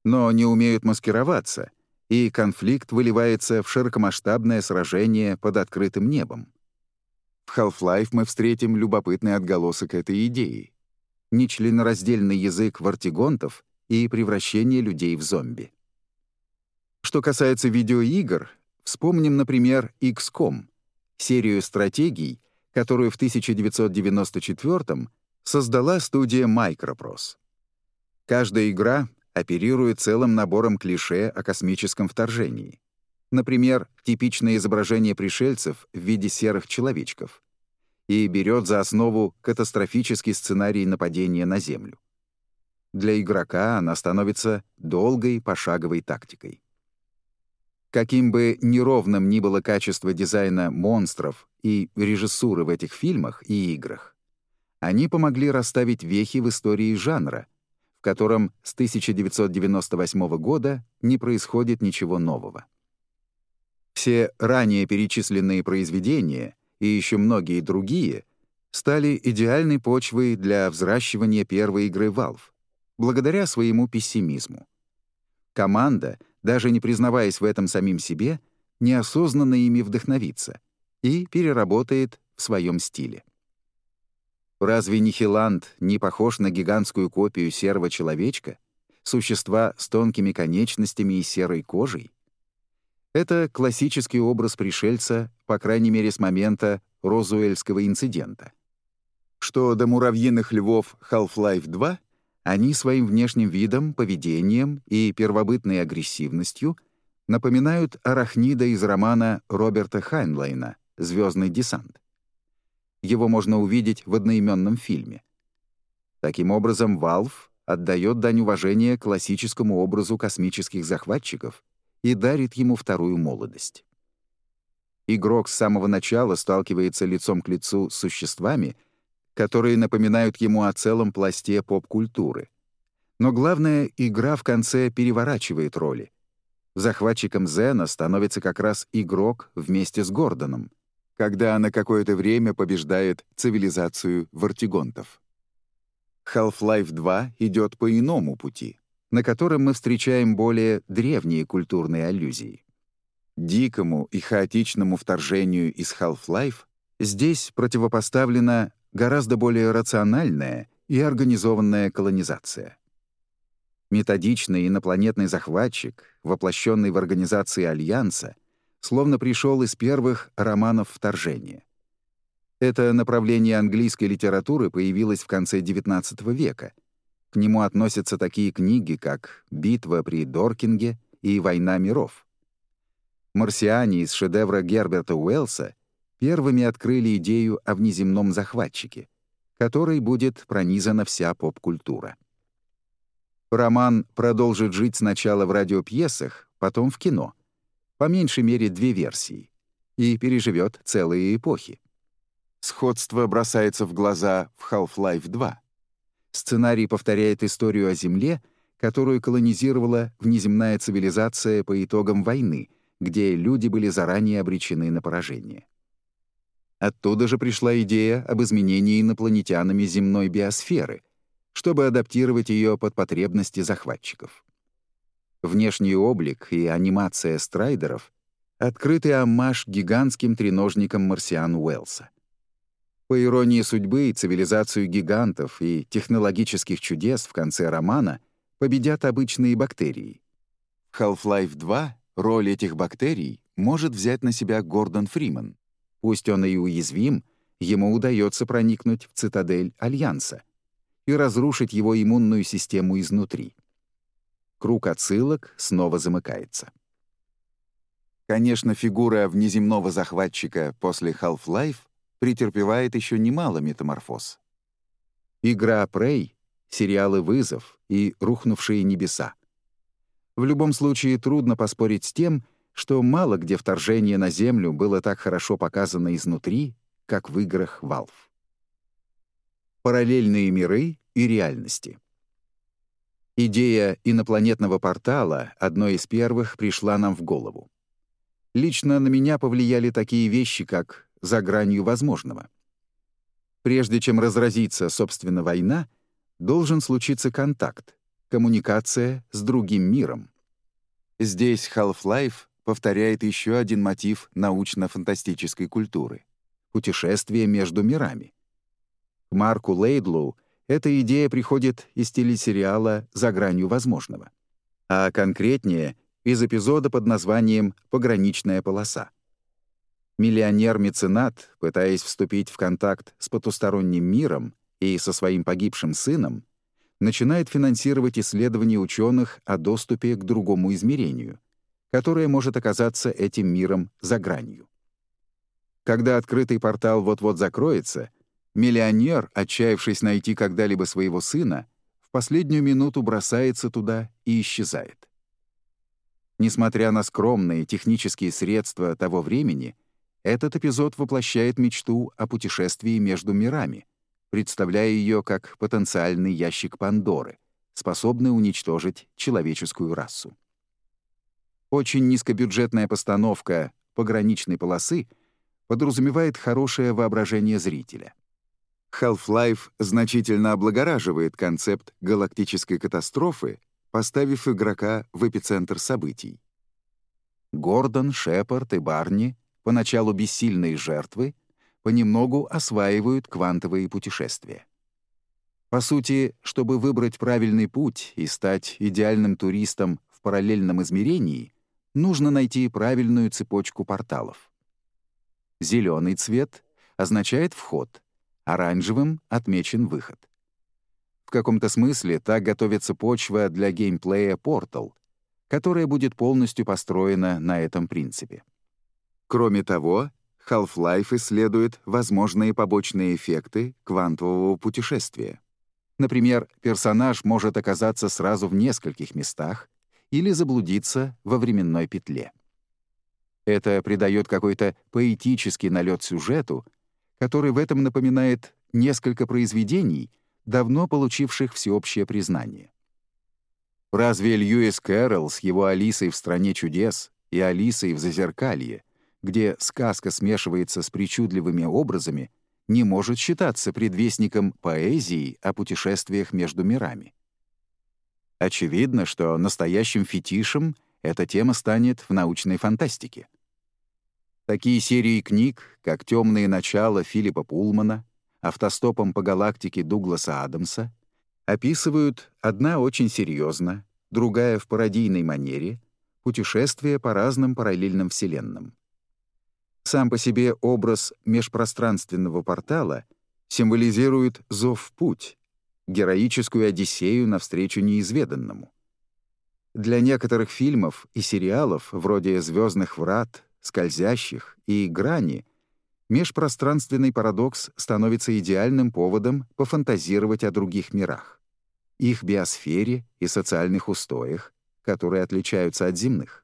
Но не умеют маскироваться, и конфликт выливается в широкомасштабное сражение под открытым небом. В Half-Life мы встретим любопытный отголосок этой идеи — нечленораздельный язык вартигонтов и превращение людей в зомби. Что касается видеоигр, вспомним, например, XCOM, серию стратегий, которую в 1994 создала студия Microprose. Каждая игра оперирует целым набором клише о космическом вторжении. Например, типичное изображение пришельцев в виде серых человечков. И берет за основу катастрофический сценарий нападения на Землю. Для игрока она становится долгой пошаговой тактикой. Каким бы неровным ни было качество дизайна монстров и режиссуры в этих фильмах и играх, они помогли расставить вехи в истории жанра, в котором с 1998 года не происходит ничего нового. Все ранее перечисленные произведения и еще многие другие стали идеальной почвой для взращивания первой игры Valve, благодаря своему пессимизму. Команда — даже не признаваясь в этом самим себе, неосознанно ими вдохновится и переработает в своем стиле. Разве Нихиланд не похож на гигантскую копию серого человечка, Существа с тонкими конечностями и серой кожей? Это классический образ пришельца, по крайней мере, с момента Розуэльского инцидента. Что до муравьиных львов Half-Life 2, они своим внешним видом, поведением и первобытной агрессивностью напоминают арахнида из романа Роберта Хайнлайна «Звездный десант». Его можно увидеть в одноименном фильме. Таким образом, Valve отдает дань уважения классическому образу космических захватчиков и дарит ему вторую молодость. Игрок с самого начала сталкивается лицом к лицу с существами, которые напоминают ему о целом пласте поп-культуры. Но главное, игра в конце переворачивает роли. Захватчиком Зена становится как раз игрок вместе с Гордоном, когда на какое-то время побеждает цивилизацию вартигонтов. Half-Life 2 идет по иному пути, на котором мы встречаем более древние культурные аллюзии. Дикому и хаотичному вторжению из Half-Life здесь противопоставлена гораздо более рациональная и организованная колонизация. Методичный инопланетный захватчик, воплощенный в организации Альянса, словно пришел из первых романов вторжения. Это направление английской литературы появилось в конце XIX века. К нему относятся такие книги, как «Битва при Доркинге» и «Война миров». Марсиане из шедевра Герберта Уэллса первыми открыли идею о внеземном захватчике, которой будет пронизана вся поп-культура. Роман продолжит жить сначала в радиопьесах, потом в кино. По меньшей мере две версии. И переживет целые эпохи. Сходство бросается в глаза в Half-Life 2. Сценарий повторяет историю о Земле, которую колонизировала внеземная цивилизация по итогам войны, где люди были заранее обречены на поражение. Оттуда же пришла идея об изменении инопланетянами земной биосферы, чтобы адаптировать ее под потребности захватчиков. Внешний облик и анимация страйдеров — открытый аммаж гигантским треножникам марсиан Уэллса. По иронии судьбы, цивилизацию гигантов и технологических чудес в конце романа победят обычные бактерии. Half-Life 2 роль этих бактерий может взять на себя Гордон Фриман. Пусть он и уязвим, ему удается проникнуть в цитадель Альянса и разрушить его иммунную систему изнутри. Круг отсылок снова замыкается. Конечно, фигура внеземного захватчика после Half-Life претерпевает еще немало метаморфоз. Игра Prey, сериалы «Вызов» и «Рухнувшие небеса». В любом случае трудно поспорить с тем, что мало где вторжение на Землю было так хорошо показано изнутри, как в играх Valve. Параллельные миры и реальности. Идея инопланетного портала одной из первых пришла нам в голову. Лично на меня повлияли такие вещи, как за гранью возможного. Прежде чем разразится, собственно, война, должен случиться контакт, коммуникация с другим миром. Здесь Half-Life повторяет еще один мотив научно-фантастической культуры — путешествие между мирами. К Марку Лейдлоу эта идея приходит из телесериала «За гранью возможного», а конкретнее — из эпизода под названием «Пограничная полоса». Миллионер-меценат, пытаясь вступить в контакт с потусторонним миром и со своим погибшим сыном, начинает финансировать исследования ученых о доступе к другому измерению, которое может оказаться этим миром за гранью. Когда открытый портал вот-вот закроется, миллионер, отчаявшись найти когда-либо своего сына, в последнюю минуту бросается туда и исчезает. Несмотря на скромные технические средства того времени, этот эпизод воплощает мечту о путешествии между мирами, представляя ее как потенциальный ящик Пандоры, способный уничтожить человеческую расу. Очень низкобюджетная постановка пограничной полосы подразумевает хорошее воображение зрителя. Half-Life значительно облагораживает концепт галактической катастрофы, поставив игрока в эпицентр событий. Гордон, Шепард и Барни поначалу бессильные жертвы, понемногу осваивают квантовые путешествия. По сути, чтобы выбрать правильный путь и стать идеальным туристом в параллельном измерении, нужно найти правильную цепочку порталов. Зеленый цвет означает вход, оранжевым отмечен выход. В каком-то смысле так готовится почва для геймплея Portal, которая будет полностью построена на этом принципе. Кроме того, Half-Life исследует возможные побочные эффекты квантового путешествия. Например, персонаж может оказаться сразу в нескольких местах или заблудиться во временной петле. Это придает какой-то поэтический налет сюжету, который в этом напоминает несколько произведений, давно получивших всеобщее признание. Разве Льюис Кэрролл с его «Алисой в стране чудес» и «Алисой в зазеркалье», где сказка смешивается с причудливыми образами, не может считаться предвестником поэзии о путешествиях между мирами? Очевидно, что настоящим фетишем эта тема станет в научной фантастике. Такие серии книг, как «Темные начала» Филиппа Пулмана, «Автостопом по галактике» Дугласа Адамса, описывают одна очень серьезно, другая в пародийной манере, путешествия по разным параллельным вселенным. Сам по себе образ межпространственного портала символизирует зов в путь, героическую одиссею навстречу неизведанному. Для некоторых фильмов и сериалов, вроде «Звездных врат», «Скользящих» и «Грани», межпространственный парадокс становится идеальным поводом пофантазировать о других мирах, их биосфере и социальных устоях, которые отличаются от земных.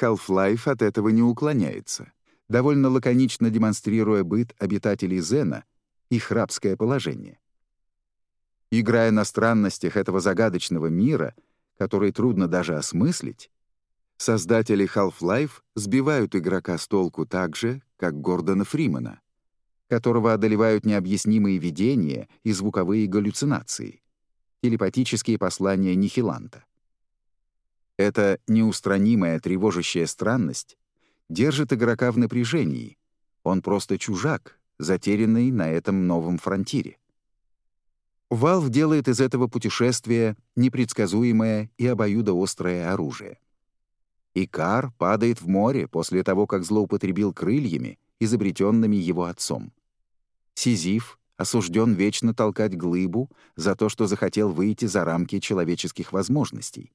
Half-Life от этого не уклоняется, довольно лаконично демонстрируя быт обитателей Зена, их рабское положение. Играя на странностях этого загадочного мира, который трудно даже осмыслить, создатели Half-Life сбивают игрока с толку так же, как Гордона Фримана, которого одолевают необъяснимые видения и звуковые галлюцинации, телепатические послания Нихиланта. Эта неустранимая тревожащая странность держит игрока в напряжении. Он просто чужак, затерянный на этом новом фронтире. Valve делает из этого путешествия непредсказуемое и обоюдоострое оружие. Икар падает в море после того, как злоупотребил крыльями, изобретенными его отцом. Сизиф осужден вечно толкать глыбу за то, что захотел выйти за рамки человеческих возможностей.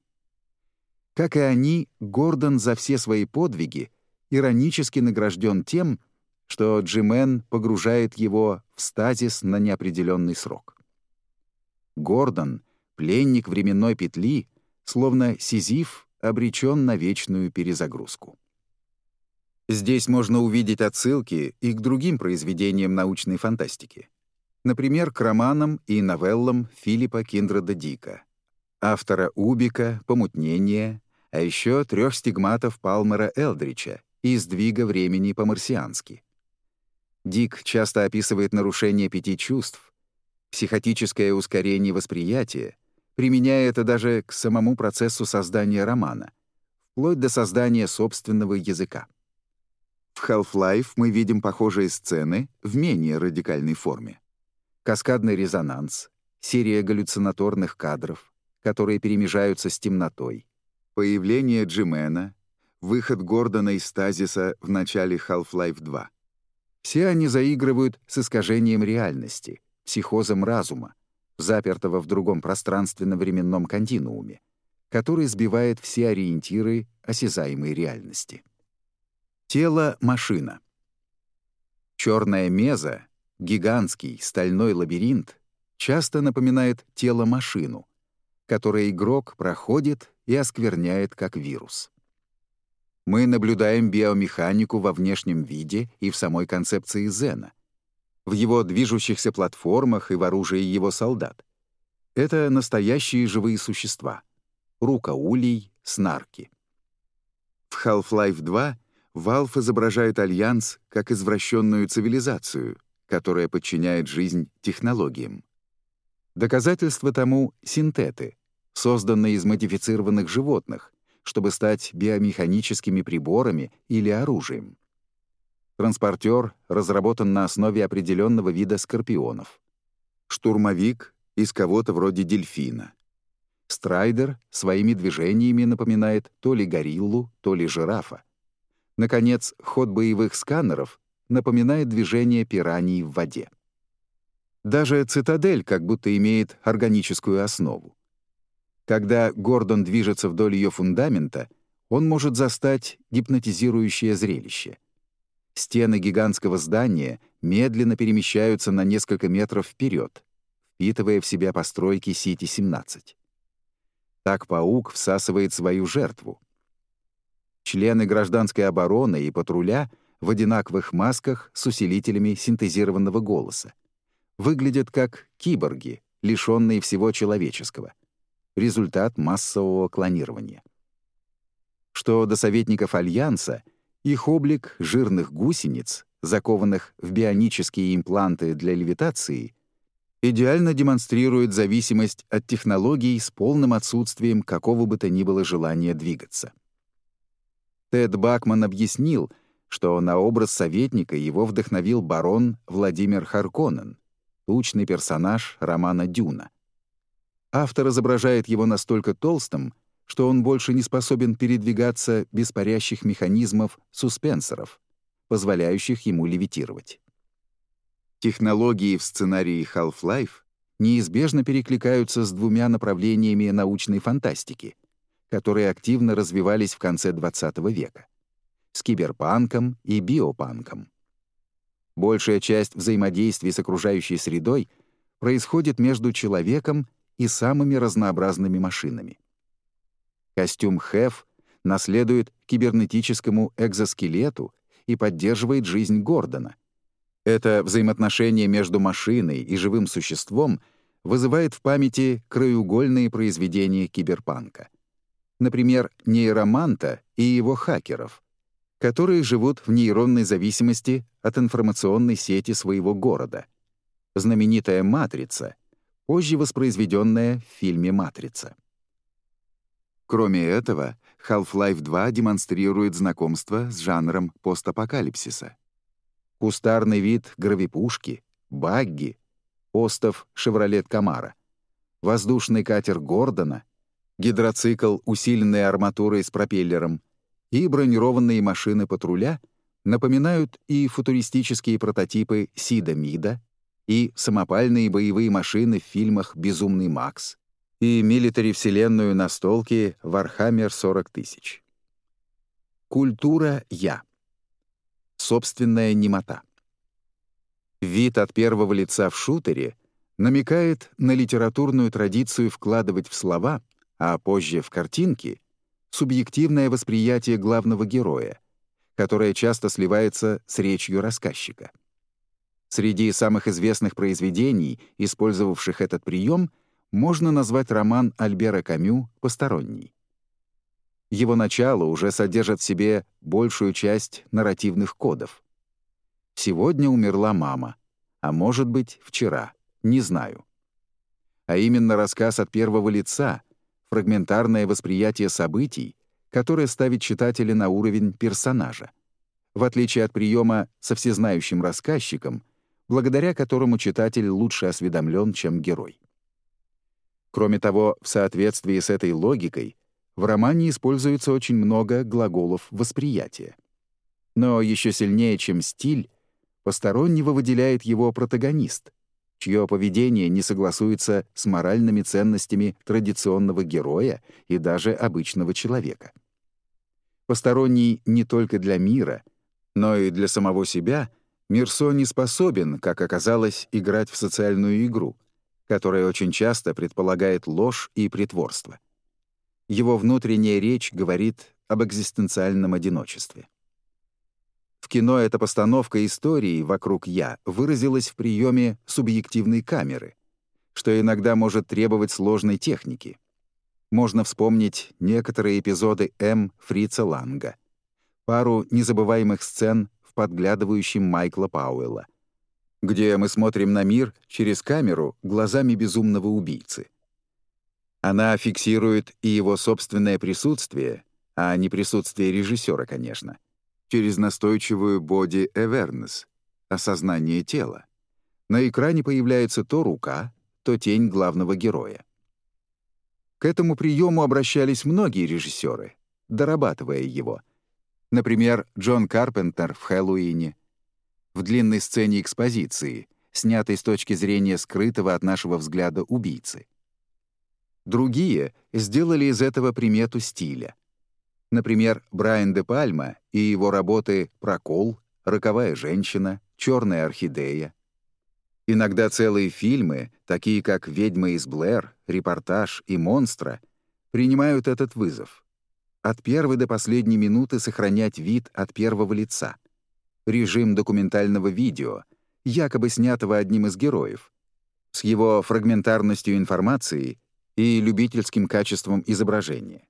Как и они, Гордон за все свои подвиги иронически награжден тем, что Джимен погружает его в стазис на неопределенный срок. Гордон, пленник временной петли, словно Сизиф, обречен на вечную перезагрузку. Здесь можно увидеть отсылки и к другим произведениям научной фантастики. Например, к романам и новеллам Филиппа Киндреда Дика, автора «Убика», «Помутнение», а еще трех стигматов Палмера Элдрича и «Сдвига времени по-марсиански». Дик часто описывает нарушение пяти чувств, психотическое ускорение восприятия, применяя это даже к самому процессу создания романа, вплоть до создания собственного языка. В Half-Life мы видим похожие сцены в менее радикальной форме. Каскадный резонанс, серия галлюцинаторных кадров, которые перемежаются с темнотой, появление Джимена, выход Гордона из стазиса в начале Half-Life 2. Все они заигрывают с искажением реальности, психозом разума, запертого в другом пространственно-временном континууме, который сбивает все ориентиры осязаемой реальности. Тело-машина. Черная меза, гигантский стальной лабиринт, часто напоминает тело-машину, которое игрок проходит и оскверняет как вирус. Мы наблюдаем биомеханику во внешнем виде и в самой концепции Зена — в его движущихся платформах и в оружии его солдат. Это настоящие живые существа. Рукоулей, снарки. В Half-Life 2 Valve изображает Альянс как извращенную цивилизацию, которая подчиняет жизнь технологиям. Доказательство тому — синтеты, созданные из модифицированных животных, чтобы стать биомеханическими приборами или оружием. Транспортер разработан на основе определенного вида скорпионов. штурмовик из кого-то вроде дельфина. Страйдер своими движениями напоминает то ли гориллу, то ли жирафа. Наконец, ход боевых сканеров напоминает движение пираний в воде. Даже цитадель как будто имеет органическую основу. Когда Гордон движется вдоль ее фундамента, он может застать гипнотизирующее зрелище. Стены гигантского здания медленно перемещаются на несколько метров вперед, впитывая в себя постройки Сити-17. Так паук всасывает свою жертву. Члены гражданской обороны и патруля в одинаковых масках с усилителями синтезированного голоса. Выглядят как киборги, лишенные всего человеческого — результат массового клонирования. Что до советников Альянса, их облик жирных гусениц, закованных в бионические импланты для левитации, идеально демонстрирует зависимость от технологий с полным отсутствием какого бы то ни было желания двигаться. Тед Бакман объяснил, что на образ советника его вдохновил барон Владимир Харконен, тучный персонаж романа «Дюна». Автор изображает его настолько толстым, что он больше не способен передвигаться без парящих механизмов суспенсоров, позволяющих ему левитировать. Технологии в сценарии Half-Life неизбежно перекликаются с двумя направлениями научной фантастики, которые активно развивались в конце XX века — с киберпанком и биопанком. Большая часть взаимодействий с окружающей средой происходит между человеком и самыми разнообразными машинами. Костюм ХЭФ наследует кибернетическому экзоскелету и поддерживает жизнь Гордона. Это взаимоотношение между машиной и живым существом вызывает в памяти краеугольные произведения киберпанка. Например, нейроманта и его хакеров, которые живут в нейронной зависимости от информационной сети своего города. Знаменитая «Матрица» позже воспроизведенная в фильме «Матрица». Кроме этого, Half-Life 2 демонстрирует знакомство с жанром постапокалипсиса. Кустарный вид гравипушки, багги, остов «Chevrolet Camaro», воздушный катер Гордона, гидроцикл, усиленный арматурой с пропеллером, и бронированные машины патруля напоминают и футуристические прототипы Сида Мида, и самопальные боевые машины в фильмах «Безумный Макс», и милитари-вселенную настолки «Warhammer 40 тысяч». Культура «Я». Собственная немота. Вид от первого лица в шутере намекает на литературную традицию вкладывать в слова, а позже в картинки, субъективное восприятие главного героя, которое часто сливается с речью рассказчика. Среди самых известных произведений, использовавших этот прием, можно назвать роман Альбера Камю «Посторонний». Его начало уже содержит в себе большую часть нарративных кодов. Сегодня умерла мама, а может быть, вчера, не знаю. А именно рассказ от первого лица, фрагментарное восприятие событий, которое ставит читателя на уровень персонажа. В отличие от приема со всезнающим рассказчиком — благодаря которому читатель лучше осведомлен, чем герой. Кроме того, в соответствии с этой логикой, в романе используется очень много глаголов восприятия. Но еще сильнее, чем стиль, постороннего выделяет его протагонист, чье поведение не согласуется с моральными ценностями традиционного героя и даже обычного человека. Посторонний не только для мира, но и для самого себя — Мирсо не способен, как оказалось, играть в социальную игру, которая очень часто предполагает ложь и притворство. Его внутренняя речь говорит об экзистенциальном одиночестве. В кино эта постановка истории вокруг «я» выразилась в приеме субъективной камеры, что иногда может требовать сложной техники. Можно вспомнить некоторые эпизоды М. Фрица Ланга, пару незабываемых сцен подглядывающим Майкла Пауэлла, где мы смотрим на мир через камеру глазами безумного убийцы. Она фиксирует и его собственное присутствие, а не присутствие режиссера, конечно, через настойчивую body awareness — осознание тела, На экране появляется то рука, то тень главного героя. К этому приему обращались многие режиссеры, дорабатывая его. Например, Джон Карпентер в «Хэллоуине», в длинной сцене экспозиции, снятой с точки зрения скрытого от нашего взгляда убийцы. Другие сделали из этого примету стиля. Например, Брайан де Пальма и его работы «Прокол», «Роковая женщина», «Черная орхидея». Иногда целые фильмы, такие как «Ведьма из Блэр», «Репортаж» и «Монстра», принимают этот вызов. От первой до последней минуты сохранять вид от первого лица. Режим документального видео, якобы снятого одним из героев, с его фрагментарностью информации и любительским качеством изображения.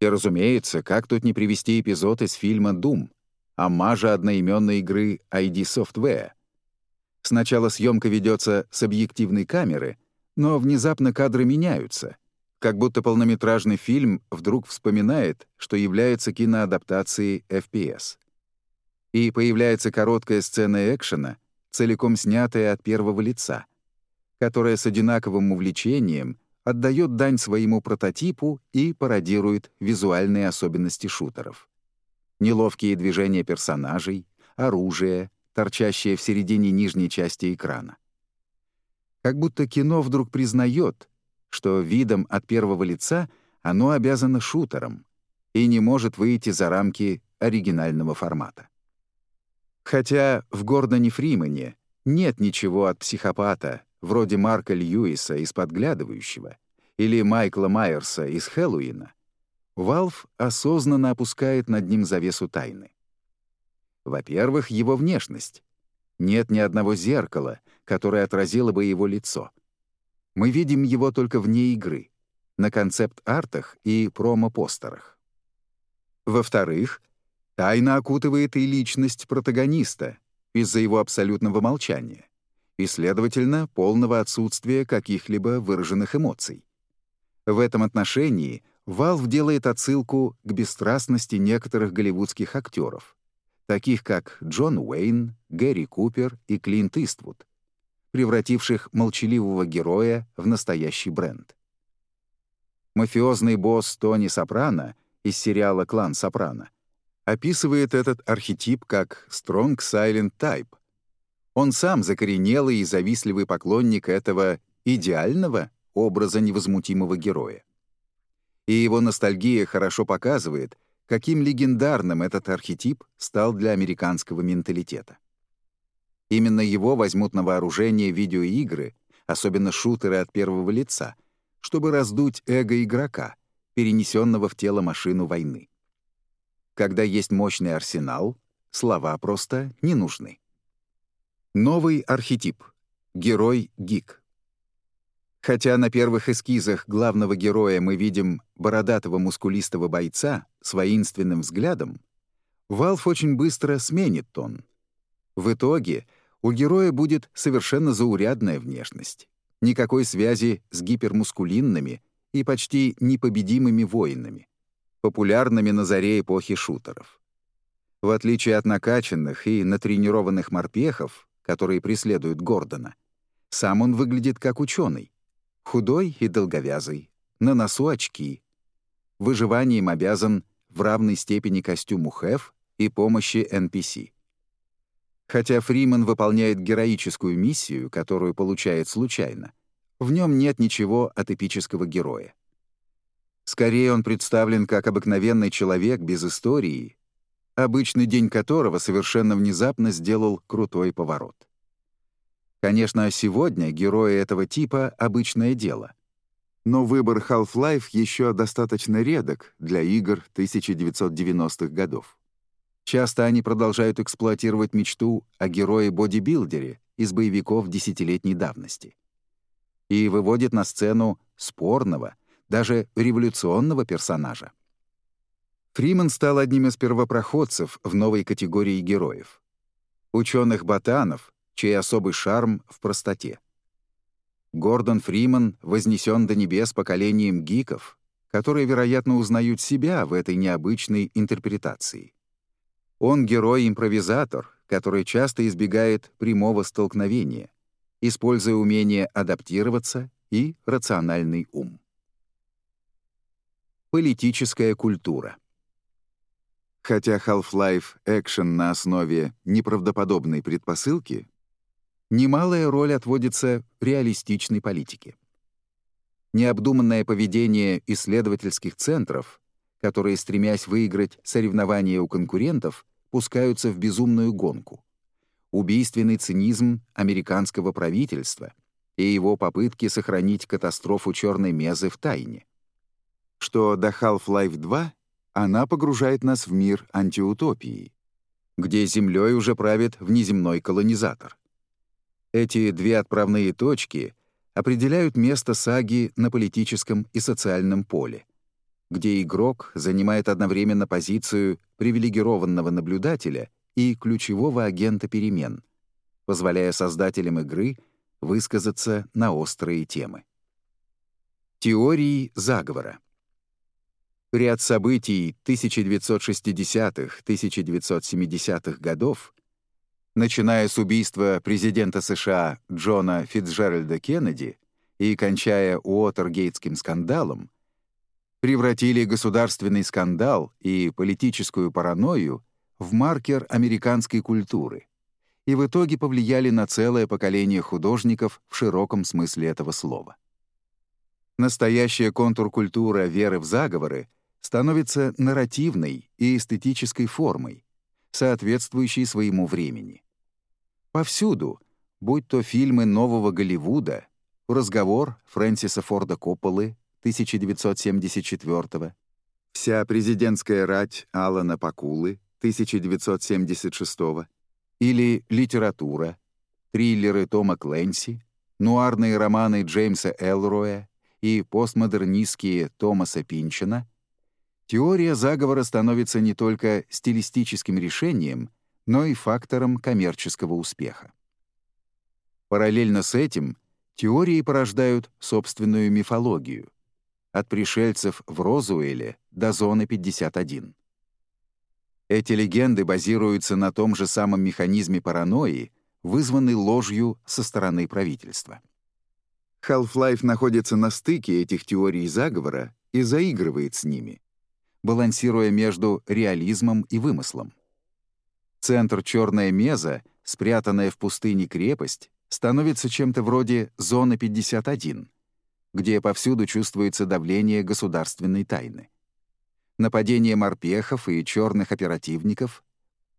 И, разумеется, как тут не привести эпизод из фильма «Doom», аммажа одноименной игры ID Software. Сначала съемка ведется с объективной камеры, но внезапно кадры меняются, как будто полнометражный фильм вдруг вспоминает, что является киноадаптацией FPS. И появляется короткая сцена экшена, целиком снятая от первого лица, которая с одинаковым увлечением отдает дань своему прототипу и пародирует визуальные особенности шутеров. Неловкие движения персонажей, оружие, торчащее в середине нижней части экрана. Как будто кино вдруг признает, что видом от первого лица оно обязано шутером и не может выйти за рамки оригинального формата. Хотя в Гордоне Фримане нет ничего от психопата, вроде Марка Льюиса из «Подглядывающего» или Майкла Майерса из «Хэллоуина», Валв осознанно опускает над ним завесу тайны. Во-первых, его внешность. Нет ни одного зеркала, которое отразило бы его лицо. Мы видим его только вне игры, на концепт-артах и промо-постерах. Во-вторых, тайна окутывает и личность протагониста из-за его абсолютного молчания и, следовательно, полного отсутствия каких-либо выраженных эмоций. В этом отношении Валв делает отсылку к бесстрастности некоторых голливудских актеров, таких как Джон Уэйн, Гэри Купер и Клинт Иствуд, превративших молчаливого героя в настоящий бренд. Мафиозный босс Тони Сопрано из сериала «Клан Сопрано» описывает этот архетип как «strong silent type», он сам закоренелый и завистливый поклонник этого идеального образа невозмутимого героя. И его ностальгия хорошо показывает, каким легендарным этот архетип стал для американского менталитета. Именно его возьмут на вооружение видеоигры, особенно шутеры от первого лица, чтобы раздуть эго игрока, перенесенного в тело машину войны. Когда есть мощный арсенал, слова просто не нужны. Новый архетип. Герой-гик. Хотя на первых эскизах главного героя мы видим бородатого мускулистого бойца с воинственным взглядом, Валф очень быстро сменит тон. В итоге у героя будет совершенно заурядная внешность, никакой связи с гипермускулинными и почти непобедимыми воинами, популярными на заре эпохи шутеров. В отличие от накачанных и натренированных морпехов, которые преследуют Гордона. Сам он выглядит как ученый. Худой и долговязый, на носу очки. Выживанием обязан в равной степени костюму Хэв и помощи NPC. Хотя Фриман выполняет героическую миссию, которую получает случайно, в нем нет ничего от эпического героя. Скорее он представлен как обыкновенный человек без истории обычный день которого совершенно внезапно сделал крутой поворот. Конечно, сегодня герои этого типа — обычное дело. Но выбор Half-Life еще достаточно редок для игр 1990-х годов. Часто они продолжают эксплуатировать мечту о герое-бодибилдере из боевиков десятилетней давности и выводят на сцену спорного, даже революционного персонажа. Фриман стал одним из первопроходцев в новой категории героев. Ученых-ботанов, чей особый шарм в простоте. Гордон Фриман вознесен до небес поколением гиков, которые, вероятно, узнают себя в этой необычной интерпретации. Он герой-импровизатор, который часто избегает прямого столкновения, используя умение адаптироваться и рациональный ум. Политическая культура Хотя Half-Life экшен на основе неправдоподобной предпосылки, немалая роль отводится реалистичной политике. Необдуманное поведение исследовательских центров, которые, стремясь выиграть соревнования у конкурентов, пускаются в безумную гонку. Убийственный цинизм американского правительства и его попытки сохранить катастрофу черной мезы в тайне. Что до Half-Life 2 она погружает нас в мир антиутопии, где Землей уже правит внеземной колонизатор. Эти две отправные точки определяют место саги на политическом и социальном поле, где игрок занимает одновременно позицию привилегированного наблюдателя и ключевого агента перемен, позволяя создателям игры высказаться на острые темы. Теории заговора Ряд событий 1960-1970-х годов, начиная с убийства президента США Джона Фитцджеральда Кеннеди и кончая Уотергейтским скандалом, превратили государственный скандал и политическую паранойю в маркер американской культуры и в итоге повлияли на целое поколение художников в широком смысле этого слова. Настоящая контркультура веры в заговоры — становится нарративной и эстетической формой, соответствующей своему времени. Повсюду, будь то фильмы нового Голливуда, разговор Фрэнсиса Форда Копполы 1974 вся президентская рать Алана Пакулы 1976 или литература, триллеры Тома Кленси, нуарные романы Джеймса Элроя и постмодернистские Томаса Пинчина. Теория заговора становится не только стилистическим решением, но и фактором коммерческого успеха. Параллельно с этим теории порождают собственную мифологию, от пришельцев в Розуэле до зоны 51. Эти легенды базируются на том же самом механизме паранойи, вызванной ложью со стороны правительства. Half-Life находится на стыке этих теорий заговора и заигрывает с ними, балансируя между реализмом и вымыслом. Центр Черная Меза, спрятанная в пустыне крепость, становится чем-то вроде зоны 51, где повсюду чувствуется давление государственной тайны. Нападение морпехов и черных оперативников,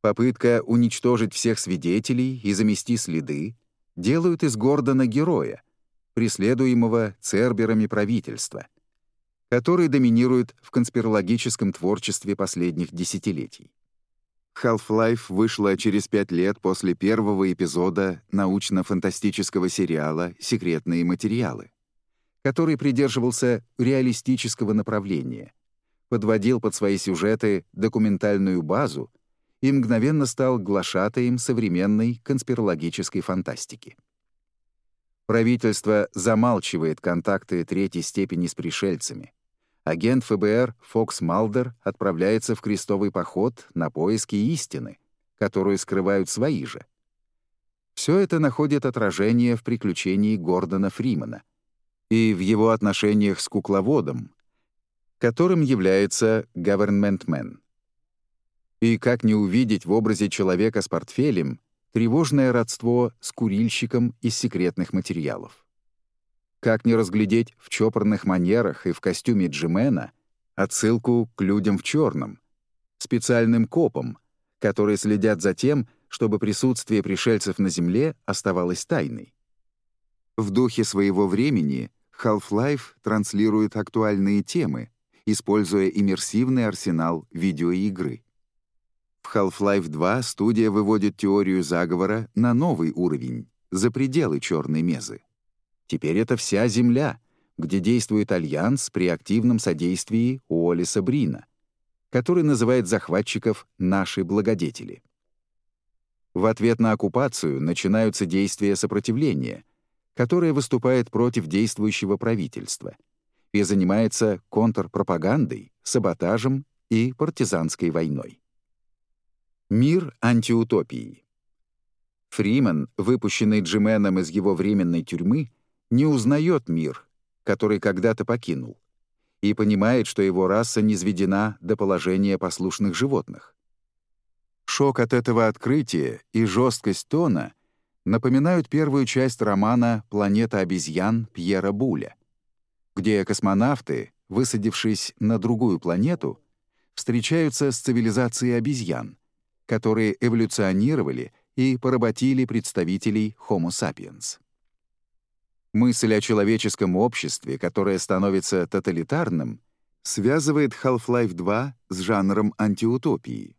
попытка уничтожить всех свидетелей и замести следы делают из Гордона героя, преследуемого церберами правительства, который доминирует в конспирологическом творчестве последних десятилетий. Half-Life вышла через пять лет после первого эпизода научно-фантастического сериала «Секретные материалы», который придерживался реалистического направления, подводил под свои сюжеты документальную базу и мгновенно стал глашатаем современной конспирологической фантастики. Правительство замалчивает контакты третьей степени с пришельцами, агент ФБР Фокс Малдер отправляется в крестовый поход на поиски истины, которую скрывают свои же. Все это находит отражение в приключении Гордона Фримана и в его отношениях с кукловодом, которым является Government И как не увидеть в образе человека с портфелем тревожное родство с курильщиком из секретных материалов. Как не разглядеть в чопорных манерах и в костюме Джимена отсылку к людям в черном, специальным копам, которые следят за тем, чтобы присутствие пришельцев на Земле оставалось тайной. В духе своего времени Half-Life транслирует актуальные темы, используя иммерсивный арсенал видеоигры. В Half-Life 2 студия выводит теорию заговора на новый уровень, за пределы черной мезы. Теперь это вся Земля, где действует Альянс при активном содействии Уоллиса Брина, который называет захватчиков «наши благодетели». В ответ на оккупацию начинаются действия сопротивления, которое выступает против действующего правительства и занимается контрпропагандой, саботажем и партизанской войной. Мир антиутопии. Фриман, выпущенный Джименом из его временной тюрьмы, не узнает мир, который когда-то покинул, и понимает, что его раса низведена до положения послушных животных. Шок от этого открытия и жесткость тона напоминают первую часть романа «Планета обезьян» Пьера Буля, где космонавты, высадившись на другую планету, встречаются с цивилизацией обезьян, которые эволюционировали и поработили представителей Homo sapiens. Мысль о человеческом обществе, которое становится тоталитарным, связывает Half-Life 2 с жанром антиутопии.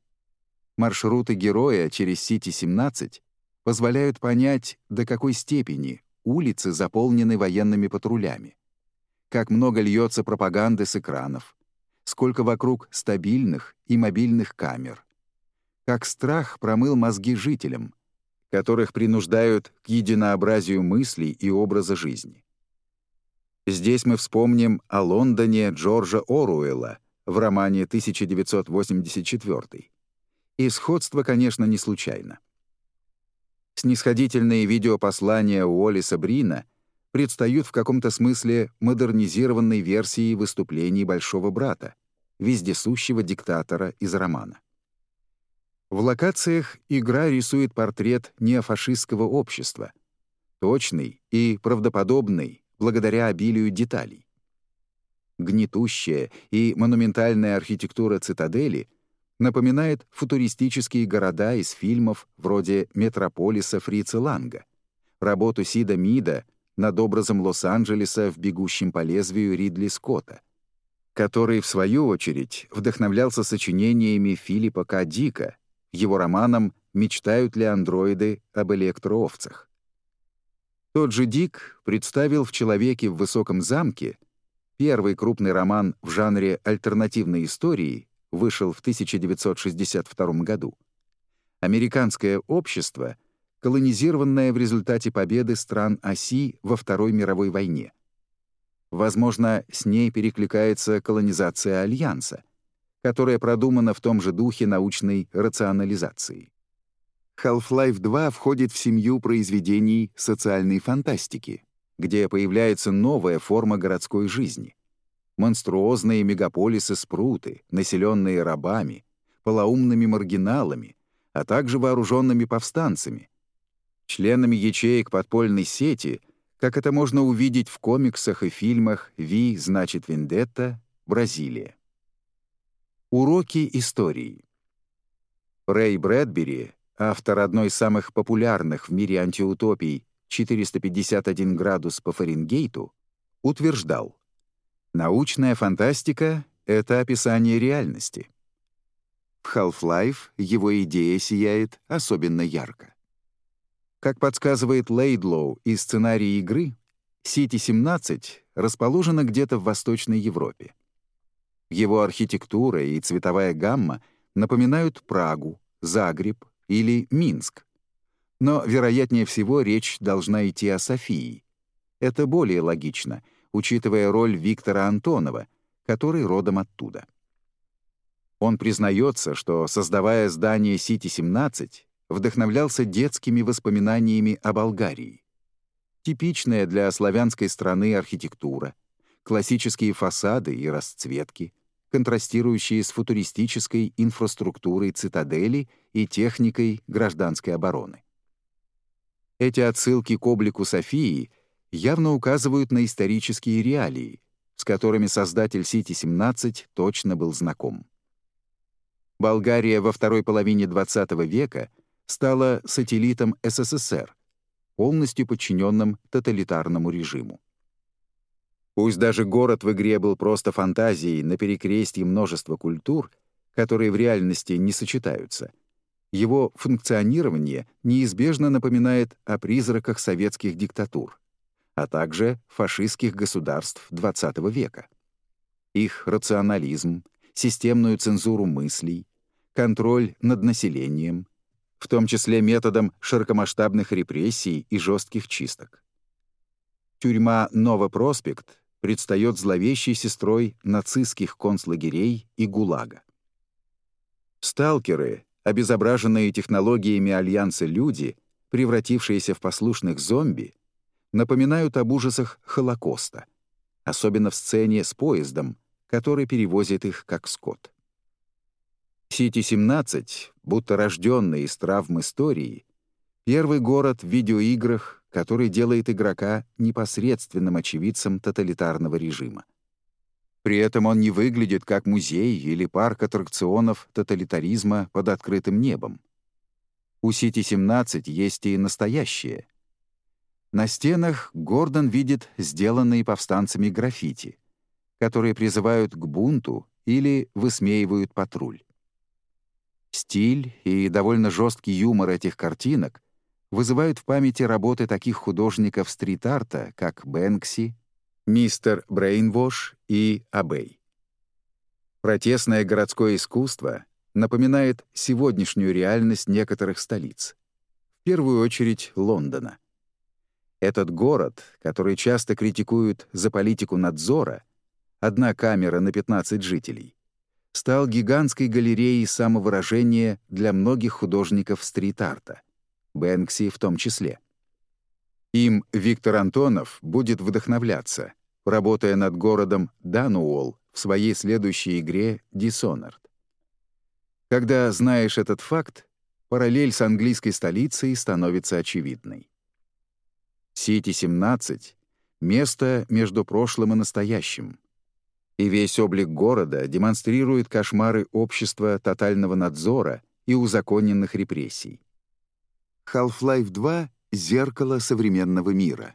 Маршруты героя через Сити-17 позволяют понять, до какой степени улицы заполнены военными патрулями, как много льется пропаганды с экранов, сколько вокруг стабильных и мобильных камер, как страх промыл мозги жителям, которых принуждают к единообразию мыслей и образа жизни. Здесь мы вспомним о Лондоне Джорджа Оруэлла в романе 1984. И сходство, конечно, не случайно. Снисходительные видеопослания Уоллиса Брина предстают в каком-то смысле модернизированной версией выступлений Большого Брата, вездесущего диктатора из романа. В локациях игра рисует портрет неофашистского общества, точный и правдоподобный благодаря обилию деталей. Гнетущая и монументальная архитектура цитадели напоминает футуристические города из фильмов вроде «Метрополиса» Фрица Ланга, работу Сида Мида над образом Лос-Анджелеса в «Бегущем по лезвию» Ридли Скотта, который, в свою очередь, вдохновлялся сочинениями Филиппа К. Дика его романом «Мечтают ли андроиды об электроовцах?». Тот же Дик представил в «Человеке в высоком замке» первый крупный роман в жанре альтернативной истории, вышел в 1962 году. Американское общество, колонизированное в результате победы стран оси во Второй мировой войне. Возможно, с ней перекликается колонизация Альянса — которая продумана в том же духе научной рационализации. Half-Life 2 входит в семью произведений социальной фантастики, где появляется новая форма городской жизни. Монструозные мегаполисы-спруты, населенные рабами, полоумными маргиналами, а также вооруженными повстанцами, членами ячеек подпольной сети, как это можно увидеть в комиксах и фильмах «Ви, значит, Вендетта», «Бразилия». Уроки истории. Рэй Брэдбери, автор одной из самых популярных в мире антиутопий «451 градус по Фаренгейту», утверждал, «Научная фантастика — это описание реальности». В Half-Life его идея сияет особенно ярко. Как подсказывает Лейдлоу из сценария игры, Сити-17 расположена где-то в Восточной Европе. Его архитектура и цветовая гамма напоминают Прагу, Загреб или Минск. Но, вероятнее всего, речь должна идти о Софии. Это более логично, учитывая роль Виктора Антонова, который родом оттуда. Он признается, что, создавая здание Сити-17, вдохновлялся детскими воспоминаниями о Болгарии. Типичная для славянской страны архитектура — классические фасады и расцветки, контрастирующие с футуристической инфраструктурой цитадели и техникой гражданской обороны. Эти отсылки к облику Софии явно указывают на исторические реалии, с которыми создатель Сити-17 точно был знаком. Болгария во второй половине XX века стала сателлитом СССР, полностью подчиненным тоталитарному режиму. Пусть даже город в игре был просто фантазией на перекрестье множества культур, которые в реальности не сочетаются, его функционирование неизбежно напоминает о призраках советских диктатур, а также фашистских государств XX века. Их рационализм, системную цензуру мыслей, контроль над населением, в том числе методом широкомасштабных репрессий и жестких чисток. Тюрьма Новопроспект предстает зловещей сестрой нацистских концлагерей и ГУЛАГа. Сталкеры, обезображенные технологиями Альянса люди, превратившиеся в послушных зомби, напоминают об ужасах Холокоста, особенно в сцене с поездом, который перевозит их как скот. Сити-17, будто рожденный из травм истории, первый город в видеоиграх, который делает игрока непосредственным очевидцем тоталитарного режима. При этом он не выглядит как музей или парк аттракционов тоталитаризма под открытым небом. У Сити-17 есть и настоящее. На стенах Гордон видит сделанные повстанцами граффити, которые призывают к бунту или высмеивают патруль. Стиль и довольно жесткий юмор этих картинок вызывают в памяти работы таких художников стрит-арта, как Бэнкси, мистер Брейнвош и Абей. Протестное городское искусство напоминает сегодняшнюю реальность некоторых столиц, в первую очередь Лондона. Этот город, который часто критикуют за политику надзора, одна камера на 15 жителей, стал гигантской галереей самовыражения для многих художников стрит-арта, Бэнкси в том числе. Им Виктор Антонов будет вдохновляться, работая над городом Дануолл в своей следующей игре Dishonored. Когда знаешь этот факт, параллель с английской столицей становится очевидной. Сити-17 — место между прошлым и настоящим — и весь облик города демонстрирует кошмары общества тотального надзора и узаконенных репрессий. Half-Life 2 — зеркало современного мира,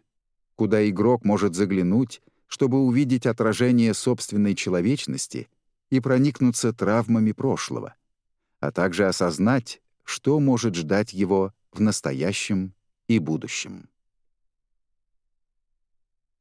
куда игрок может заглянуть, чтобы увидеть отражение собственной человечности и проникнуться травмами прошлого, а также осознать, что может ждать его в настоящем и будущем.